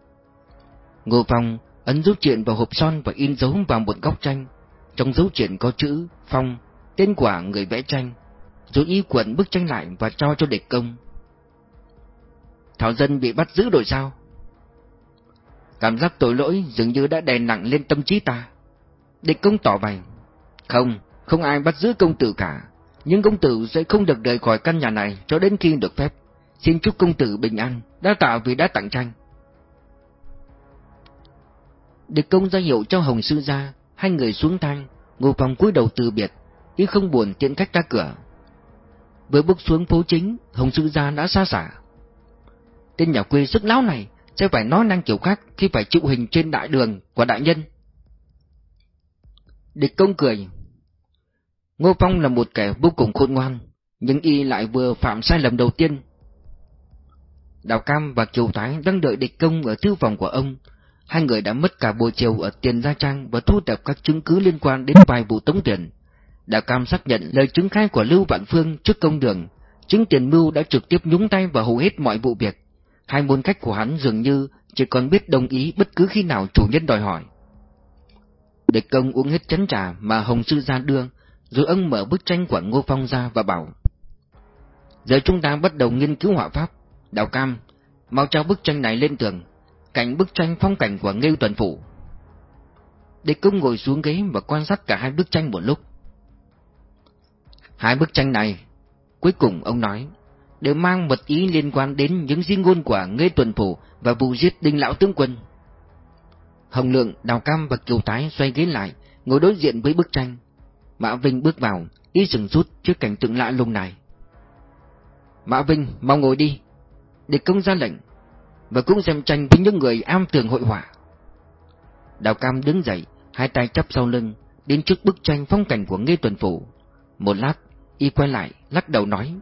Ngô Phong ấn dấu triển vào hộp son và in dấu vào một góc tranh. Trong dấu triển có chữ Phong, tên quả người vẽ tranh, rồi y quẩn bức tranh lại và cho cho địch công. Thảo dân bị bắt giữ rồi sao? Cảm giác tội lỗi dường như đã đè nặng lên tâm trí ta. Địch công tỏ bày. Không, không ai bắt giữ công tử cả. Nhưng công tử sẽ không được rời khỏi căn nhà này cho đến khi được phép. Xin chúc công tử bình an, đã tạo vì đã tặng tranh. Địch công ra hiệu cho Hồng Sư ra, hai người xuống thang, ngồi phòng cúi đầu từ biệt, ý không buồn tiện cách ra cửa. với bước xuống phố chính, Hồng Sư gia đã xa xả. Tên nhà quê sức láo này sẽ phải nói năng kiểu khác khi phải chịu hình trên đại đường của đại nhân. Địch công cười. Ngô Phong là một kẻ vô cùng khôn ngoan, nhưng y lại vừa phạm sai lầm đầu tiên. Đào Cam và Kiều Thái đang đợi địch công ở thư phòng của ông. Hai người đã mất cả buổi chiều ở tiền gia trang và thu thập các chứng cứ liên quan đến vài vụ tống tiền. Đào Cam xác nhận lời chứng khai của Lưu Vạn Phương trước công đường, chứng tiền mưu đã trực tiếp nhúng tay vào hầu hết mọi vụ việc. Hai môn khách của hắn dường như chỉ còn biết đồng ý bất cứ khi nào chủ nhân đòi hỏi. Địch công uống hết chén trà mà Hồng Sư ra đưa, rồi ông mở bức tranh của Ngô Phong ra và bảo. Giờ chúng ta bắt đầu nghiên cứu họa pháp. Đào Cam, mau trao bức tranh này lên tường, cạnh bức tranh phong cảnh của Ngưu Tuần Phủ. Địch công ngồi xuống ghế và quan sát cả hai bức tranh một lúc. Hai bức tranh này, cuối cùng ông nói, đều mang mật ý liên quan đến những di ngôn của Nghê Tuần Phủ và vụ giết đinh lão tướng quân. Hồng Lượng, Đào Cam và Kiều Thái xoay ghế lại, ngồi đối diện với bức tranh. Mã Vinh bước vào, ý sừng rút trước cảnh tượng lạ lùng này. Mã Vinh, mau ngồi đi. Địch công ra lệnh, và cũng xem tranh với những người am tường hội họa. Đào Cam đứng dậy, hai tay chắp sau lưng, đến trước bức tranh phong cảnh của Nghê Tuần Phủ. Một lát, y quay lại, lắc đầu nói.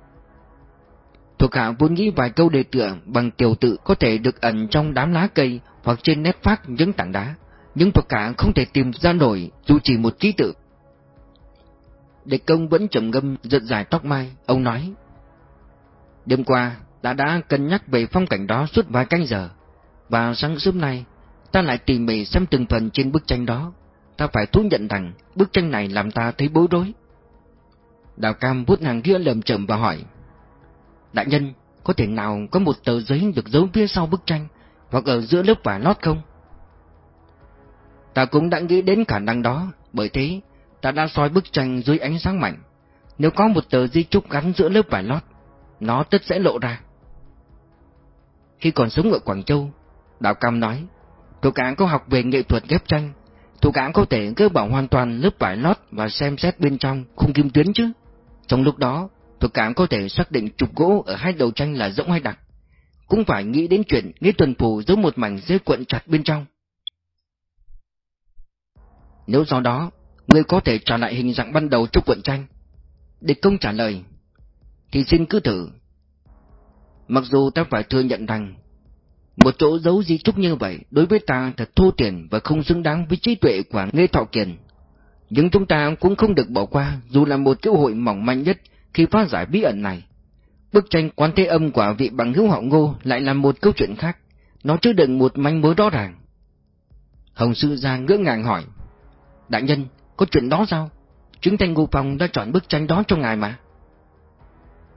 Thuộc hạ vốn nghĩ vài câu đề tựa bằng tiểu tự có thể được ẩn trong đám lá cây hoặc trên nét phát những tảng đá, nhưng thuộc hạ không thể tìm ra nổi dù chỉ một ký tự. Địch công vẫn trầm ngâm giật dài tóc mai, ông nói. Đêm qua, đã đã cân nhắc về phong cảnh đó suốt vài canh giờ, và sáng sớm nay, ta lại tỉ mỉ xem từng phần trên bức tranh đó. Ta phải thú nhận rằng bức tranh này làm ta thấy bối rối. Đào Cam vuốt hàng kia lầm chậm và hỏi. Đại nhân, có thể nào có một tờ giấy được giấu phía sau bức tranh, hoặc ở giữa lớp vải lót không? Ta cũng đã nghĩ đến khả năng đó, bởi thế ta đã soi bức tranh dưới ánh sáng mạnh. Nếu có một tờ di trúc gắn giữa lớp vải lót, nó tất sẽ lộ ra. Khi còn sống ở Quảng Châu, Đạo Cam nói, thủ án có học về nghệ thuật ghép tranh, thủ án có thể gỡ bỏ hoàn toàn lớp vải lót và xem xét bên trong khung kim tuyến chứ. Trong lúc đó, tôi cảm có thể xác định trục gỗ ở hai đầu tranh là rỗng hay đặc. Cũng phải nghĩ đến chuyện Nghĩa Tuần Phủ giấu một mảnh dây cuộn chặt bên trong. Nếu do đó, ngươi có thể trả lại hình dạng ban đầu cho cuộn tranh. Địch công trả lời, thì xin cứ thử. Mặc dù ta phải thừa nhận rằng, Một chỗ giấu di trúc như vậy đối với ta thật thô tiền và không xứng đáng với trí tuệ của Nghê Thọ Kiền. Nhưng chúng ta cũng không được bỏ qua dù là một cơ hội mỏng manh nhất khi phá giải bí ẩn này. Bức tranh quán thế âm của vị bằng hữu họ ngô lại là một câu chuyện khác, nó chứa đựng một manh mối rõ ràng. Hồng Sư Giang ngỡ ngàng hỏi, Đại nhân, có chuyện đó sao? Chứng thanh Ngô phòng đã chọn bức tranh đó cho ngài mà.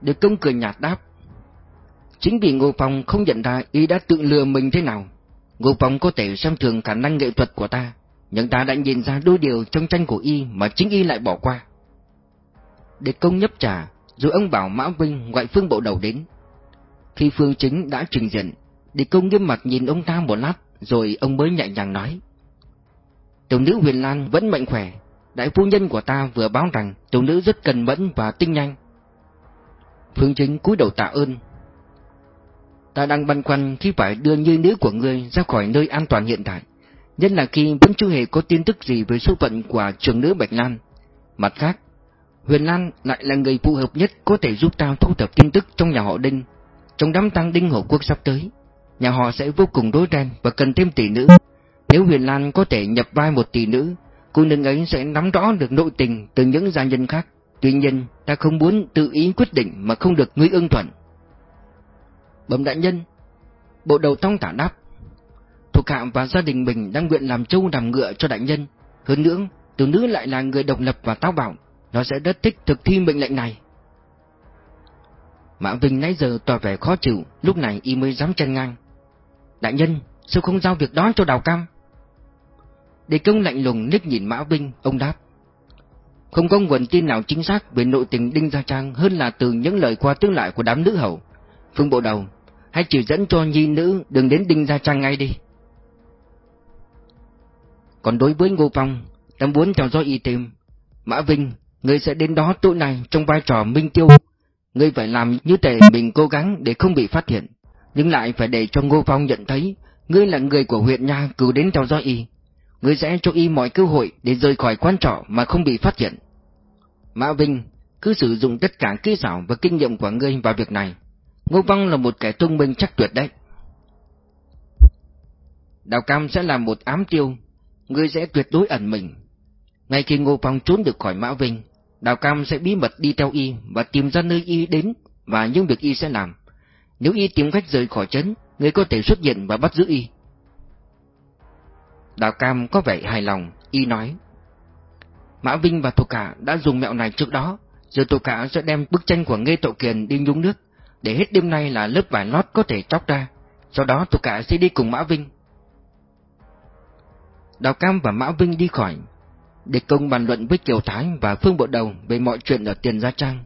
Được công cười nhạt đáp, Chính vì Ngô Phong không nhận ra y đã tự lừa mình thế nào. Ngô Phong có thể xem thường khả năng nghệ thuật của ta, nhưng ta đã nhìn ra đôi điều trong tranh của y mà chính y lại bỏ qua. Để công nhấp trà, rồi ông bảo Mã Vinh gọi Phương Bộ Đầu đến. Khi Phương Chính đã trình diện, để công nghiêm mặt nhìn ông ta một lát, rồi ông mới nhẹ nhàng nói. Tiểu nữ Huyền Lan vẫn mạnh khỏe, đại phu nhân của ta vừa báo rằng tiểu nữ rất cần mẫn và tinh nhanh. Phương Chính cúi đầu tạ ơn, Ta đang băn khoăn khi phải đưa như nữ của ngươi ra khỏi nơi an toàn hiện tại, nhất là khi vẫn chưa hề có tin tức gì về số phận của trường nữ Bạch Lan. Mặt khác, Huyền Lan lại là người phù hợp nhất có thể giúp tao thu thập tin tức trong nhà họ Đinh. Trong đám tang Đinh Hậu Quốc sắp tới, nhà họ sẽ vô cùng đối ren và cần thêm tỷ nữ. Nếu Huyền Lan có thể nhập vai một tỷ nữ, cô nương ấy sẽ nắm rõ được nội tình từ những gia nhân khác. Tuy nhiên, ta không muốn tự ý quyết định mà không được ngươi ưng thuận. Bẩm đại nhân Bộ đầu tông tả đáp Thuộc hạ và gia đình mình đang nguyện làm trâu làm ngựa cho đại nhân Hơn nữa Tiểu nữ lại là người độc lập và táo bạo nó sẽ rất thích thực thi mệnh lệnh này. Mã Vinh nãy giờ tỏ vẻ khó chịu, Lúc này y mới dám chân ngang. Đại nhân, Sao không giao việc đó cho Đào Cam? Đề công lạnh lùng nít nhìn Mã Vinh, Ông đáp. Không có nguồn tin nào chính xác về nội tình Đinh Gia Trang Hơn là từ những lời qua tiếng lại của đám nữ hậu Phương Bộ Đầu, Hãy chỉ dẫn cho nhi nữ đừng đến Đinh Gia Trang ngay đi. Còn đối với Ngô Phong, đang muốn theo dõi y tìm Mã Vinh Ngươi sẽ đến đó tối này trong vai trò minh tiêu. Ngươi phải làm như thể mình cố gắng để không bị phát hiện. Nhưng lại phải để cho Ngô Phong nhận thấy Ngươi là người của huyện nha cử đến theo dõi y. Ngươi sẽ cho y mọi cơ hội để rời khỏi quan trọ mà không bị phát hiện. Mã Vinh Cứ sử dụng tất cả kỹ xảo và kinh nghiệm của ngươi vào việc này. Ngô Phong là một kẻ thông minh chắc tuyệt đấy. Đào Cam sẽ là một ám tiêu, ngươi sẽ tuyệt đối ẩn mình. Ngay khi Ngô Phong trốn được khỏi Mã Vinh, Đào Cam sẽ bí mật đi theo y và tìm ra nơi y đến và những việc y sẽ làm. Nếu y tìm cách rời khỏi trấn, người có thể xuất hiện và bắt giữ y. Đào Cam có vẻ hài lòng, y nói. Mã Vinh và thuộc cả đã dùng mẹo này trước đó, giờ thuộc cả sẽ đem bức tranh của Nghê Tộ Kiền đi nhúng nước để hết đêm nay là lớp vải lót có thể chóc ra, sau đó Tô cả sẽ đi cùng Mã Vinh. Đào Cam và Mã Vinh đi khỏi, để công bàn luận với Kiều Thái và Phương Bộ Đầu về mọi chuyện ở Tiền Gia Trang.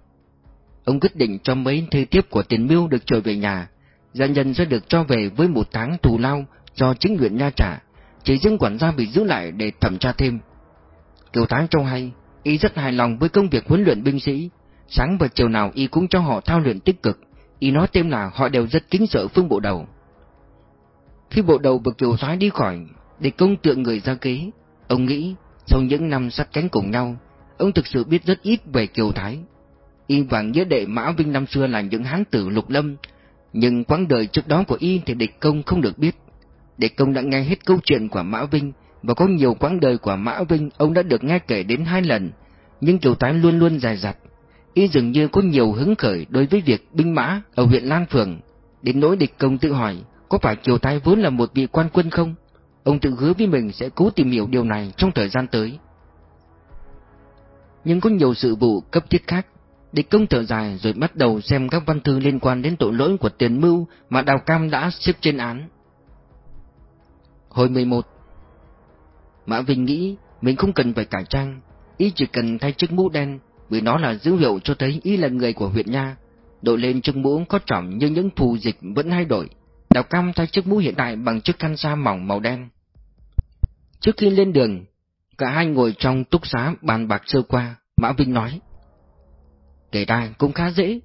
Ông quyết định cho mấy thư tiếp của tiền miêu được trở về nhà, gia nhân sẽ được cho về với một tháng thù lao do chính huyện Nha trả, chỉ riêng quản gia bị giữ lại để thẩm tra thêm. Kiều Thái cho hay, y rất hài lòng với công việc huấn luyện binh sĩ, sáng và chiều nào y cũng cho họ thao luyện tích cực, Y nói thêm là họ đều rất kính sợ phương bộ đầu. Khi bộ đầu và kiều Thái đi khỏi, để công tượng người ra kế, ông nghĩ sau những năm sát cánh cùng nhau, ông thực sự biết rất ít về kiều thái. Y và nghĩa đệ Mã Vinh năm xưa là những hán tử lục lâm, nhưng quãng đời trước đó của Y thì địch công không được biết. Địch công đã nghe hết câu chuyện của Mã Vinh, và có nhiều quãng đời của Mã Vinh ông đã được nghe kể đến hai lần, nhưng kiều thái luôn luôn dài dặt y dường như có nhiều hứng khởi đối với việc binh mã ở huyện Lan Phường. Đến nỗi địch công tự hỏi, có phải Kiều Thái vốn là một vị quan quân không? Ông tự hứa với mình sẽ cố tìm hiểu điều này trong thời gian tới. Nhưng có nhiều sự vụ cấp thiết khác. Địch công thở dài rồi bắt đầu xem các văn thư liên quan đến tội lỗi của tiền mưu mà Đào Cam đã xếp trên án. Hồi 11 Mã Vinh nghĩ mình không cần phải cải trang, ý chỉ cần thay chiếc mũ đen vì nó là dấu hiệu cho thấy y là người của huyện nha. Đội lên chiếc mũ có trọng nhưng những phù dịch vẫn hay đổi. Đào Cam thay chiếc mũ hiện đại bằng chiếc khăn sa mỏng màu đen. Trước khi lên đường, cả hai ngồi trong túc xá bàn bạc sơ qua, Mã Vinh nói. Kể ra cũng khá dễ.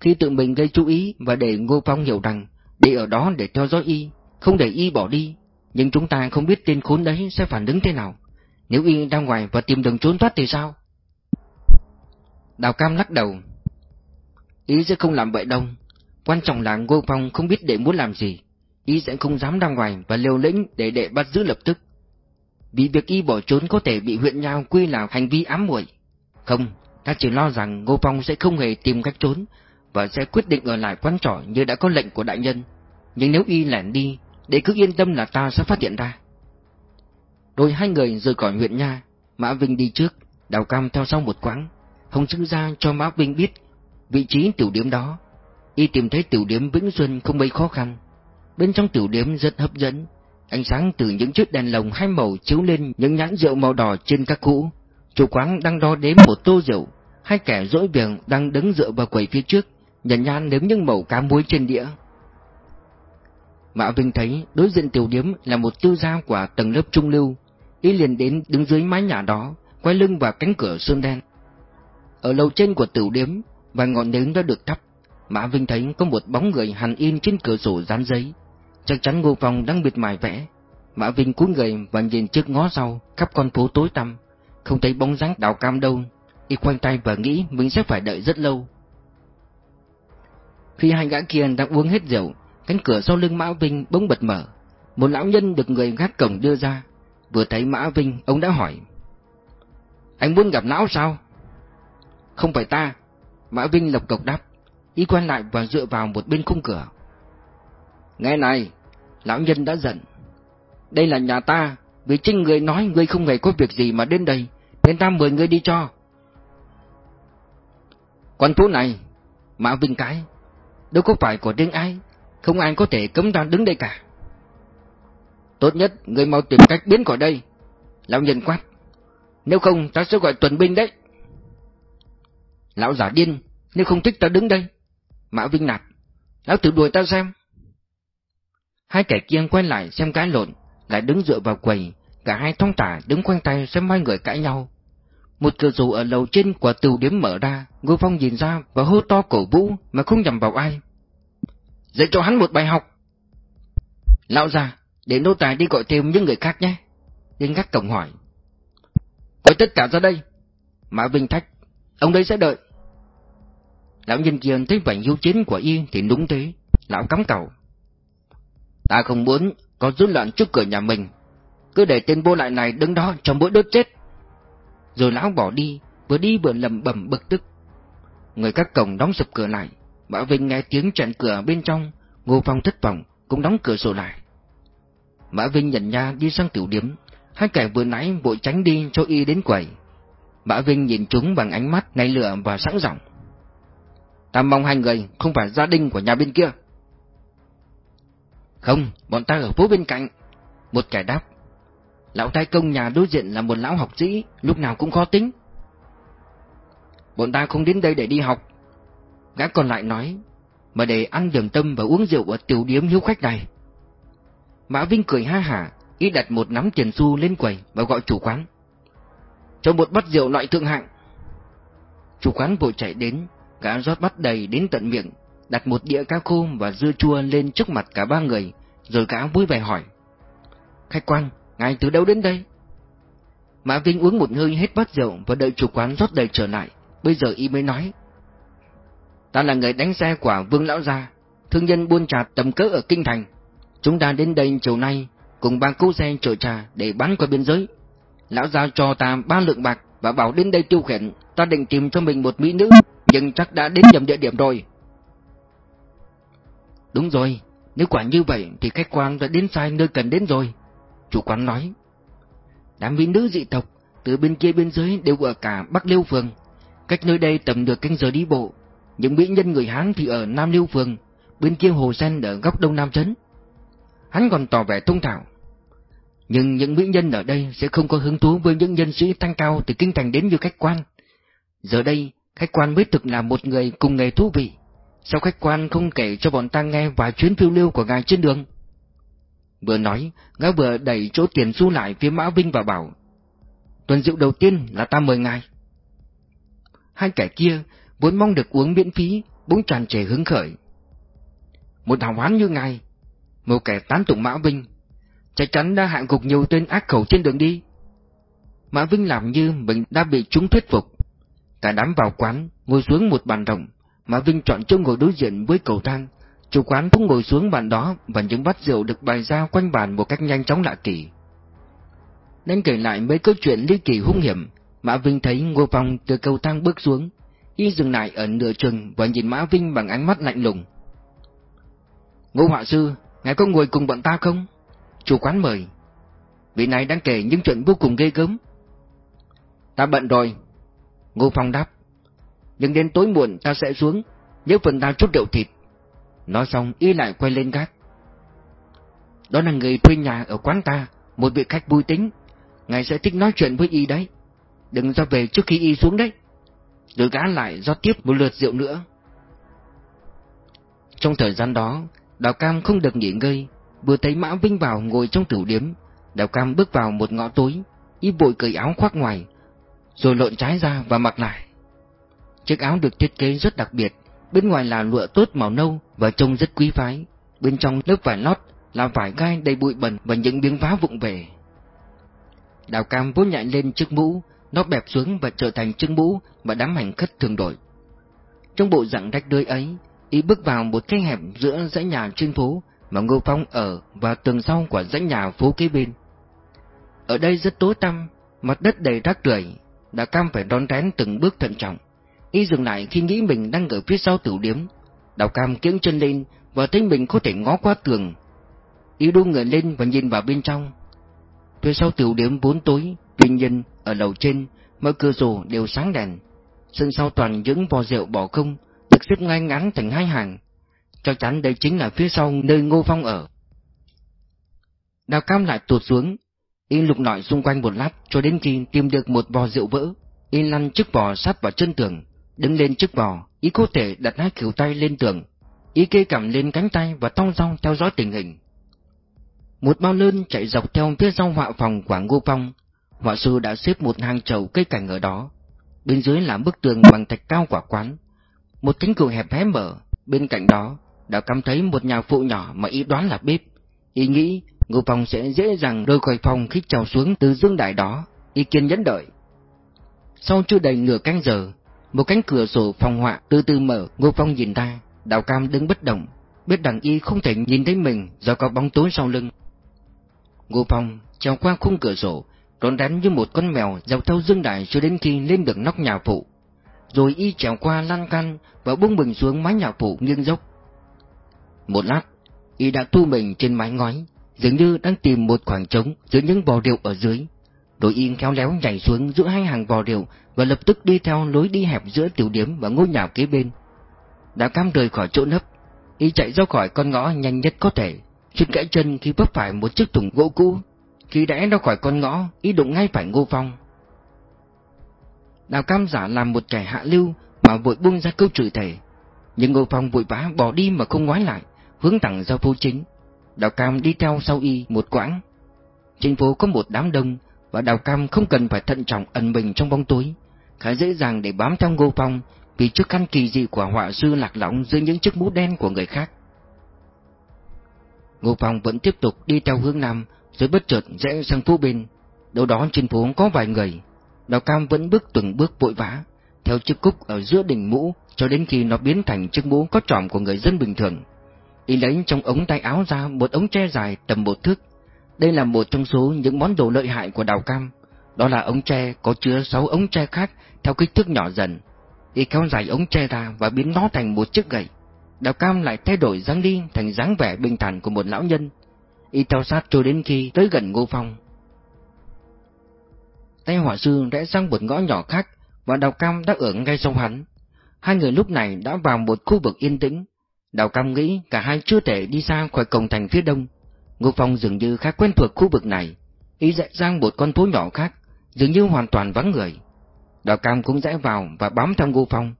Khi tự mình gây chú ý và để Ngô Phong hiểu rằng đi ở đó để theo dõi y, không để y bỏ đi. Nhưng chúng ta không biết tên khốn đấy sẽ phản ứng thế nào. Nếu y ra ngoài và tìm đường trốn thoát thì sao? Đào Cam lắc đầu. Ý sẽ không làm vậy đâu. Quan trọng là Ngô Phong không biết đệ muốn làm gì. y sẽ không dám ra ngoài và liều lĩnh để đệ bắt giữ lập tức. Vì việc y bỏ trốn có thể bị huyện nhau quy là hành vi ám muội. Không, ta chỉ lo rằng Ngô Phong sẽ không hề tìm cách trốn và sẽ quyết định ở lại quan trọ như đã có lệnh của đại nhân. Nhưng nếu y lẻn đi, đệ cứ yên tâm là ta sẽ phát hiện ra. Rồi hai người rời khỏi huyện nha, Mã Vinh đi trước, Đào Cam theo sau một quãng. Hồng Sư ra cho Mã Vinh biết vị trí tiểu điểm đó. Y tìm thấy tiểu điểm Vĩnh Xuân không mấy khó khăn. Bên trong tiểu điểm rất hấp dẫn, ánh sáng từ những chiếc đèn lồng hai màu chiếu lên những nhãn rượu màu đỏ trên các cũ. Chủ quán đang đo đếm một tô rượu, hai kẻ dỗi việc đang đứng dựa vào quầy phía trước, nhận nhan nếm những màu cá muối trên đĩa. Mã Vinh thấy đối diện tiểu điếm là một tư gia của tầng lớp trung lưu, y liền đến đứng dưới mái nhà đó, quay lưng vào cánh cửa sơn đen. Ở lầu trên của tiểu điếm, và ngọn nến đã được thắp, Mã Vinh thấy có một bóng người hằn in trên cửa sổ dán giấy, chắc chắn Ngô Phong đang biệt mài vẽ. Mã Vinh cúi người và nhìn trước ngó sau, khắp con phố tối tăm, không thấy bóng dáng đào cam đâu, y khoanh tay và nghĩ mình sẽ phải đợi rất lâu. Khi hai gã kia đang uống hết rượu, cánh cửa sau lưng Mã Vinh bỗng bật mở. Một lão nhân được người gác cổng đưa ra. Vừa thấy Mã Vinh, ông đã hỏi. Anh muốn gặp lão sao? Không phải ta. Mã Vinh lộc cộc đáp. Y quay lại và dựa vào một bên khung cửa. Nghe này, lão nhân đã giận. Đây là nhà ta, vì trinh người nói người không hề có việc gì mà đến đây, nên ta mời người đi cho. Con phố này, Mã Vinh cái, đâu có phải của riêng ai, không ai có thể cấm ta đứng đây cả. Tốt nhất người mau tìm cách biến khỏi đây. Lão nhân quát. Nếu không ta sẽ gọi tuần binh đấy. Lão giả điên, nếu không thích ta đứng đây. Mã Vinh nạt. Lão tự đuổi tao xem. Hai kẻ kia quay lại xem cái lộn, lại đứng dựa vào quầy, cả hai thong tả đứng quanh tay xem hai người cãi nhau. Một cửa sổ ở lầu trên của tù điếm mở ra, Ngô Phong nhìn ra và hô to cổ vũ mà không nhầm vào ai. Dạy cho hắn một bài học. Lão già, để nô tài đi gọi thêm những người khác nhé. Đinh gác cổng hỏi. Gọi tất cả ra đây. Mã Vinh thách, ông đây sẽ đợi. Lão nhân kia thấy vẻ hiếu chiến của y thì đúng thế, lão cắm cầu. Ta không muốn có rối loạn trước cửa nhà mình, cứ để tên vô lại này đứng đó trong mỗi đốt chết. Rồi lão bỏ đi, vừa đi vừa lầm bầm bực tức. Người các cổng đóng sập cửa lại, Bảo Vinh nghe tiếng chặn cửa bên trong, Ngô Phong thất vọng, cũng đóng cửa sổ lại. Mã Vinh nhận nha đi sang tiểu điếm, hai kẻ vừa nãy vội tránh đi cho y đến quầy. Mã Vinh nhìn chúng bằng ánh mắt nảy lửa và sẵn giọng. Ta mong hai người không phải gia đình của nhà bên kia. Không, bọn ta ở phố bên cạnh. Một kẻ đáp. Lão thái công nhà đối diện là một lão học sĩ, lúc nào cũng khó tính. Bọn ta không đến đây để đi học. Gã còn lại nói, mà để ăn dầm tâm và uống rượu ở tiểu điếm hiếu khách này. Mã Vinh cười ha hả, y đặt một nắm tiền xu lên quầy và gọi chủ quán. Cho một bát rượu loại thượng hạng. Chủ quán vội chạy đến, gã rót bắt đầy đến tận miệng, đặt một đĩa cá khô và dưa chua lên trước mặt cả ba người, rồi gã vui vẻ hỏi. Khách quan, ngài từ đâu đến đây? Mã Vinh uống một hơi hết bát rượu và đợi chủ quán rót đầy trở lại, bây giờ y mới nói. Ta là người đánh xe của Vương Lão Gia, thương nhân buôn trà tầm cỡ ở Kinh Thành. Chúng ta đến đây chiều nay cùng ba cỗ xe chở trà để bán qua biên giới. Lão Gia cho ta ba lượng bạc và bảo đến đây tiêu khiển, ta định tìm cho mình một mỹ nữ, nhưng chắc đã đến nhầm địa điểm rồi. Đúng rồi, nếu quả như vậy thì khách quan đã đến sai nơi cần đến rồi. Chủ quán nói. Đám mỹ nữ dị tộc từ bên kia biên giới đều ở cả Bắc Liêu Phường. Cách nơi đây tầm được canh giờ đi bộ. Những mỹ nhân người Hán thì ở Nam Liêu Phường, bên kia Hồ Sen ở góc Đông Nam Trấn. Hắn còn tỏ vẻ thông thạo. Nhưng những mỹ nhân ở đây sẽ không có hứng thú với những nhân sĩ tăng cao từ kinh thành đến như khách quan. Giờ đây, khách quan mới thực là một người cùng nghề thú vị. Sao khách quan không kể cho bọn ta nghe vài chuyến phiêu lưu của ngài trên đường? Vừa nói, ngã vừa đẩy chỗ tiền xu lại phía Mã Vinh và bảo. Tuần rượu đầu tiên là ta mời ngài. Hai kẻ kia vốn mong được uống miễn phí, bỗng tràn trề hứng khởi. Một hào hoán như ngài, một kẻ tán tụng Mã Vinh, chắc chắn đã hạng gục nhiều tên ác khẩu trên đường đi. Mã Vinh làm như mình đã bị chúng thuyết phục. Cả đám vào quán, ngồi xuống một bàn rộng, Mã Vinh chọn chỗ ngồi đối diện với cầu thang, Chủ quán cũng ngồi xuống bàn đó và những bát rượu được bày ra quanh bàn một cách nhanh chóng lạ kỳ. Nên kể lại mấy câu chuyện ly kỳ hung hiểm, Mã Vinh thấy Ngô Phong từ cầu thang bước xuống, y dừng lại ở nửa chừng và nhìn Mã Vinh bằng ánh mắt lạnh lùng. Ngô Họa Sư, ngài có ngồi cùng bọn ta không? Chủ quán mời. Vị này đang kể những chuyện vô cùng ghê gớm. Ta bận rồi. Ngô Phong đáp. Nhưng đến tối muộn ta sẽ xuống, nhớ phần ta chút rượu thịt. Nói xong y lại quay lên gác. Đó là người thuê nhà ở quán ta, một vị khách vui tính. Ngài sẽ thích nói chuyện với y đấy. Đừng ra về trước khi y xuống đấy. Rồi gã lại do tiếp một lượt rượu nữa. Trong thời gian đó, Đào Cam không được nghỉ ngơi, vừa thấy Mã Vinh vào ngồi trong tửu điếm, Đào Cam bước vào một ngõ tối, y vội cởi áo khoác ngoài, rồi lộn trái ra và mặc lại. Chiếc áo được thiết kế rất đặc biệt, bên ngoài là lụa tốt màu nâu và trông rất quý phái, bên trong lớp vải lót là vải gai đầy bụi bẩn và những miếng vá vụng về. Đào Cam vốn nhạy lên chiếc mũ, nó bẹp xuống và trở thành chiếc mũ mà đám hành khất thường đội. Trong bộ dạng rách rưới ấy, y bước vào một cái hẻm giữa dãy nhà trên phố mà Ngô Phong ở và tường sau của dãy nhà phố kế bên. Ở đây rất tối tăm, mặt đất đầy rác rưởi, Đào Cam phải đón rén từng bước thận trọng. Y dừng lại khi nghĩ mình đang ở phía sau tửu điếm. Đào Cam kiễng chân lên và thấy mình có thể ngó qua tường. Y đu người lên và nhìn vào bên trong. Phía sau tiểu điếm bốn tối, tuy nhiên ở lầu trên, mọi cửa sổ đều sáng đèn. Sân sau toàn những vò rượu bỏ không, được xếp ngay ngắn thành hai hàng. Chắc chắn đây chính là phía sau nơi Ngô Phong ở. Đào Cam lại tuột xuống, y lục lọi xung quanh một lát cho đến khi tìm được một vò rượu vỡ. Y lăn chiếc vò sát vào chân tường, đứng lên chiếc vò, y có thể đặt hai kiểu tay lên tường. Y kê cầm lên cánh tay và thong dong theo dõi tình hình. Một bao lơn chạy dọc theo phía sau họa phòng của Ngô Phong. Họa sư đã xếp một hàng chậu cây cảnh ở đó. Bên dưới là bức tường bằng thạch cao quả quán. Một cánh cửa hẹp hé mở, bên cạnh đó đã cảm thấy một nhà phụ nhỏ mà ý đoán là bếp. Ý nghĩ Ngô Phong sẽ dễ dàng rơi khỏi phòng khi trèo xuống từ dương đại đó. Ý kiên nhẫn đợi. Sau chưa đầy nửa canh giờ, một cánh cửa sổ phòng họa từ từ mở, Ngô Phong nhìn ra, Đào Cam đứng bất động, biết đằng y không thể nhìn thấy mình do có bóng tối sau lưng. Ngô Phong trèo qua khung cửa sổ, rón rén như một con mèo dọc theo dương đài cho đến khi lên được nóc nhà phụ. Rồi y trèo qua lan can và bung mình xuống mái nhà phụ nghiêng dốc. Một lát, y đã thu mình trên mái ngói, dường như đang tìm một khoảng trống giữa những bò rượu ở dưới. Đội yên khéo léo nhảy xuống giữa hai hàng bò rượu và lập tức đi theo lối đi hẹp giữa tiểu điếm và ngôi nhà kế bên. Đã cam rời khỏi chỗ nấp, y chạy ra khỏi con ngõ nhanh nhất có thể, chân gãy chân khi vấp phải một chiếc thùng gỗ cũ Khi đã ra khỏi con ngõ Y đụng ngay phải Ngô Phong Đào Cam giả làm một kẻ hạ lưu Mà vội buông ra câu trừ thể Nhưng Ngô Phong vội vã bỏ đi mà không ngoái lại Hướng thẳng ra phố chính Đào Cam đi theo sau y một quãng Trên phố có một đám đông Và Đào Cam không cần phải thận trọng ẩn mình trong bóng tối Khá dễ dàng để bám theo Ngô Phong Vì trước căn kỳ dị của họa sư lạc lõng Dưới những chiếc mũ đen của người khác Ngô Phong vẫn tiếp tục đi theo hướng nam, rồi bất chợt rẽ sang phố bên. Đâu đó trên phố có vài người. Đào Cam vẫn bước từng bước vội vã, theo chiếc cúc ở giữa đỉnh mũ, cho đến khi nó biến thành chiếc mũ có trỏm của người dân bình thường. Y lấy trong ống tay áo ra một ống tre dài tầm một thước. Đây là một trong số những món đồ lợi hại của Đào Cam. Đó là ống tre có chứa sáu ống tre khác theo kích thước nhỏ dần. Y kéo dài ống tre ra và biến nó thành một chiếc gậy. Đào Cam lại thay đổi dáng đi thành dáng vẻ bình thản của một lão nhân. Y theo sát cho đến khi tới gần Ngô Phong. Tay hỏa sư rẽ sang một ngõ nhỏ khác và Đào Cam đã ở ngay sau hắn. Hai người lúc này đã vào một khu vực yên tĩnh. Đào Cam nghĩ cả hai chưa thể đi xa khỏi cổng thành phía đông. Ngô Phong dường như khá quen thuộc khu vực này. Y rẽ sang một con phố nhỏ khác, dường như hoàn toàn vắng người. Đào Cam cũng rẽ vào và bám theo Ngô Phong.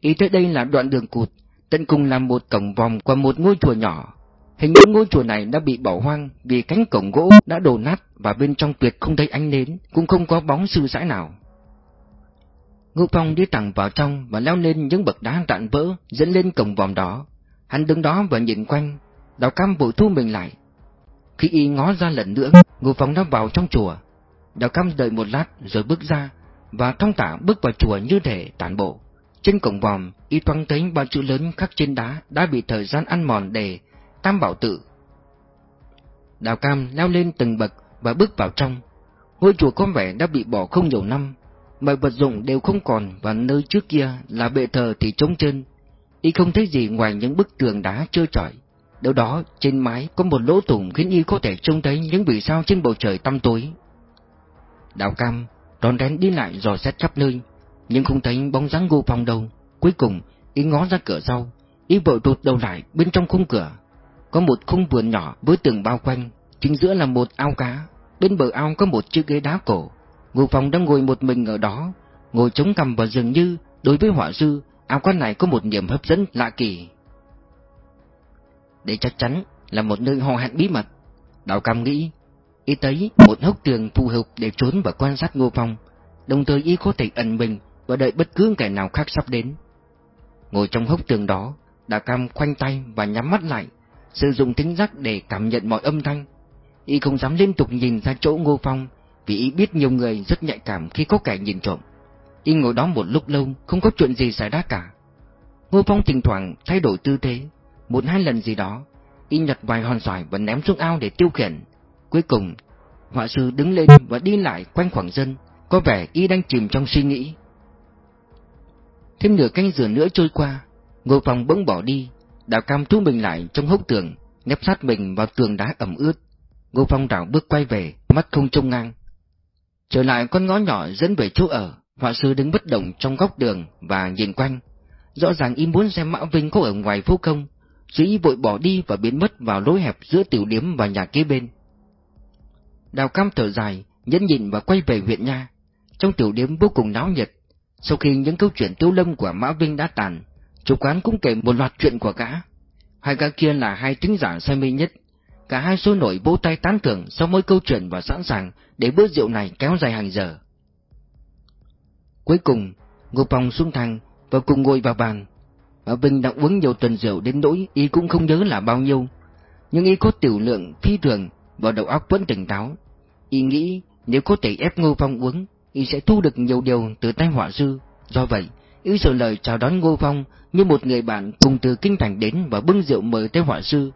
Y tới đây là đoạn đường cụt, Tận cùng là một cổng vòng qua một ngôi chùa nhỏ. Hình như ngôi chùa này đã bị bỏ hoang vì cánh cổng gỗ đã đổ nát và bên trong tuyệt không thấy ánh nến, cũng không có bóng sư sãi nào. Ngô Phong đi thẳng vào trong và leo lên những bậc đá rạn vỡ dẫn lên cổng vòng đó. Hắn đứng đó và nhìn quanh, đào cam vội thu mình lại. Khi y ngó ra lần nữa, Ngô Phong đã vào trong chùa. Đào cam đợi một lát rồi bước ra và thong tả bước vào chùa như thể tản bộ. Trên cổng vòm, y toang thấy ba chữ lớn khắc trên đá đã bị thời gian ăn mòn để Tam Bảo Tự. Đào Cam leo lên từng bậc và bước vào trong. Ngôi chùa có vẻ đã bị bỏ không nhiều năm, mọi vật dụng đều không còn và nơi trước kia là bệ thờ thì trống trơn. Y không thấy gì ngoài những bức tường đá trơ trọi. Đâu đó trên mái có một lỗ thủng khiến y có thể trông thấy những vì sao trên bầu trời tăm tối. Đào Cam đón rén đi lại dò xét khắp nơi, nhưng không thấy bóng dáng Ngô Phong đâu. Cuối cùng, y ngó ra cửa sau, y vội tụt đầu lại bên trong khung cửa. Có một khung vườn nhỏ với tường bao quanh, chính giữa là một ao cá, bên bờ ao có một chiếc ghế đá cổ. Ngô Phong đang ngồi một mình ở đó, ngồi chống cằm và dường như đối với họa sư, ao quan này có một niềm hấp dẫn lạ kỳ. Để chắc chắn là một nơi hò hẹn bí mật, Đào Cam nghĩ, y thấy một hốc tường phù hợp để trốn và quan sát Ngô Phong, đồng thời y có thể ẩn mình và đợi bất cứ kẻ nào khác sắp đến. Ngồi trong hốc tường đó, Đào Cam khoanh tay và nhắm mắt lại, sử dụng tính giác để cảm nhận mọi âm thanh. Y không dám liên tục nhìn ra chỗ Ngô Phong, vì y biết nhiều người rất nhạy cảm khi có kẻ nhìn trộm. Y ngồi đó một lúc lâu, không có chuyện gì xảy ra cả. Ngô Phong thỉnh thoảng thay đổi tư thế, một hai lần gì đó, y nhặt vài hòn xoài và ném xuống ao để tiêu khiển. Cuối cùng, họa sư đứng lên và đi lại quanh khoảng dân, có vẻ y đang chìm trong suy nghĩ. Thêm nửa canh giờ nữa trôi qua, Ngô Phong bỗng bỏ đi, Đào Cam thu mình lại trong hốc tường, nép sát mình vào tường đá ẩm ướt. Ngô Phong đảo bước quay về, mắt không trông ngang. Trở lại con ngõ nhỏ dẫn về chỗ ở, họa sư đứng bất động trong góc đường và nhìn quanh. Rõ ràng y muốn xem Mã Vinh có ở ngoài phố không, rồi y vội bỏ đi và biến mất vào lối hẹp giữa tiểu điếm và nhà kế bên. Đào Cam thở dài, nhẫn nhịn và quay về huyện nha. Trong tiểu điếm vô cùng náo nhiệt, sau khi những câu chuyện tiêu lâm của Mã Vinh đã tàn, chủ quán cũng kể một loạt chuyện của gã. Hai gã kia là hai tính giả say mê nhất. Cả hai sôi nổi vỗ tay tán thưởng sau mỗi câu chuyện và sẵn sàng để bữa rượu này kéo dài hàng giờ. Cuối cùng, Ngô Phong xuống thang và cùng ngồi vào bàn. Mã Vinh đã uống nhiều tuần rượu đến nỗi y cũng không nhớ là bao nhiêu. Nhưng y có tiểu lượng phi thường và đầu óc vẫn tỉnh táo. Y nghĩ nếu có thể ép Ngô Phong uống y sẽ thu được nhiều điều từ tay họa sư. Do vậy, y sợ lời chào đón Ngô Phong như một người bạn cùng từ kinh thành đến và bưng rượu mời tới họa sư.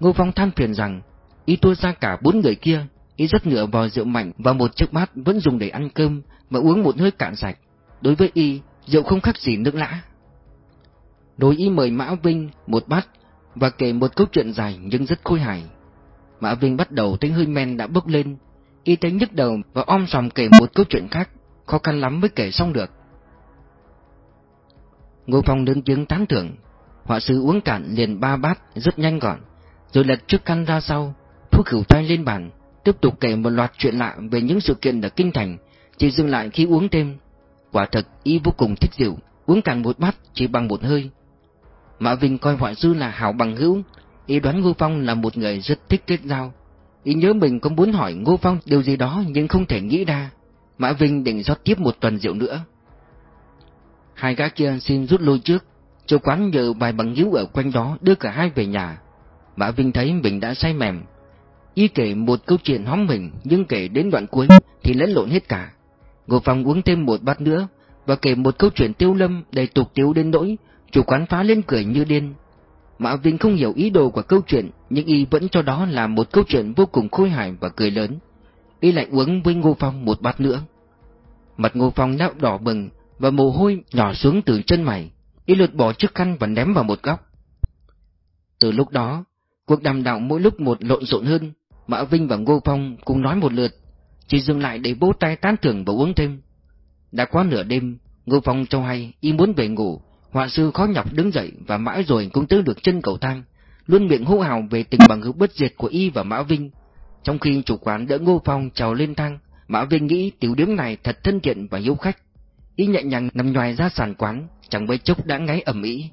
Ngô Phong than phiền rằng, y tua ra cả bốn người kia, y rất ngựa vào rượu mạnh và một chiếc bát vẫn dùng để ăn cơm mà uống một hơi cạn sạch. Đối với y, rượu không khác gì nước lã. Đối y mời Mã Vinh một bát và kể một câu chuyện dài nhưng rất khôi hài. Mã Vinh bắt đầu thấy hơi men đã bốc lên, y thấy nhức đầu và om sòm kể một câu chuyện khác, khó khăn lắm mới kể xong được. Ngô Phong lớn tiếng tán thưởng, họa sư uống cạn liền ba bát rất nhanh gọn, rồi lật trước khăn ra sau, thu khửu tay lên bàn, tiếp tục kể một loạt chuyện lạ về những sự kiện ở kinh thành, chỉ dừng lại khi uống thêm. Quả thật, y vô cùng thích rượu, uống cạn một bát chỉ bằng một hơi. Mã Vinh coi họa sư là hảo bằng hữu, y đoán Ngô Phong là một người rất thích kết giao. Y nhớ mình có muốn hỏi Ngô Phong điều gì đó nhưng không thể nghĩ ra. Mã Vinh định rót tiếp một tuần rượu nữa. Hai gã kia xin rút lui trước, chủ quán nhờ vài bằng hữu ở quanh đó đưa cả hai về nhà. Mã Vinh thấy mình đã say mềm. Y kể một câu chuyện hóm mình nhưng kể đến đoạn cuối thì lẫn lộn hết cả. Ngô Phong uống thêm một bát nữa và kể một câu chuyện tiêu lâm đầy tục tiếu đến nỗi chủ quán phá lên cười như điên. Mã Vinh không hiểu ý đồ của câu chuyện nhưng y vẫn cho đó là một câu chuyện vô cùng khôi hài và cười lớn. Y lại uống với Ngô Phong một bát nữa. Mặt Ngô Phong nạo đỏ bừng và mồ hôi nhỏ xuống từ chân mày. Y lượt bỏ chiếc khăn và ném vào một góc. Từ lúc đó, cuộc đàm đạo mỗi lúc một lộn xộn hơn. Mã Vinh và Ngô Phong cùng nói một lượt, chỉ dừng lại để bố tay tán thưởng và uống thêm. Đã quá nửa đêm, Ngô Phong cho hay y muốn về ngủ, họa sư khó nhọc đứng dậy và mãi rồi cũng tới được chân cầu thang, luôn miệng hô hào về tình bằng hữu bất diệt của y và Mã Vinh. Trong khi chủ quán đỡ Ngô Phong trèo lên thang, Mã Vinh nghĩ tiểu điếm này thật thân thiện và hiếu khách. Y nhẹ nhàng nằm nhòi ra sàn quán, chẳng mấy chốc đã ngáy ẩm ý.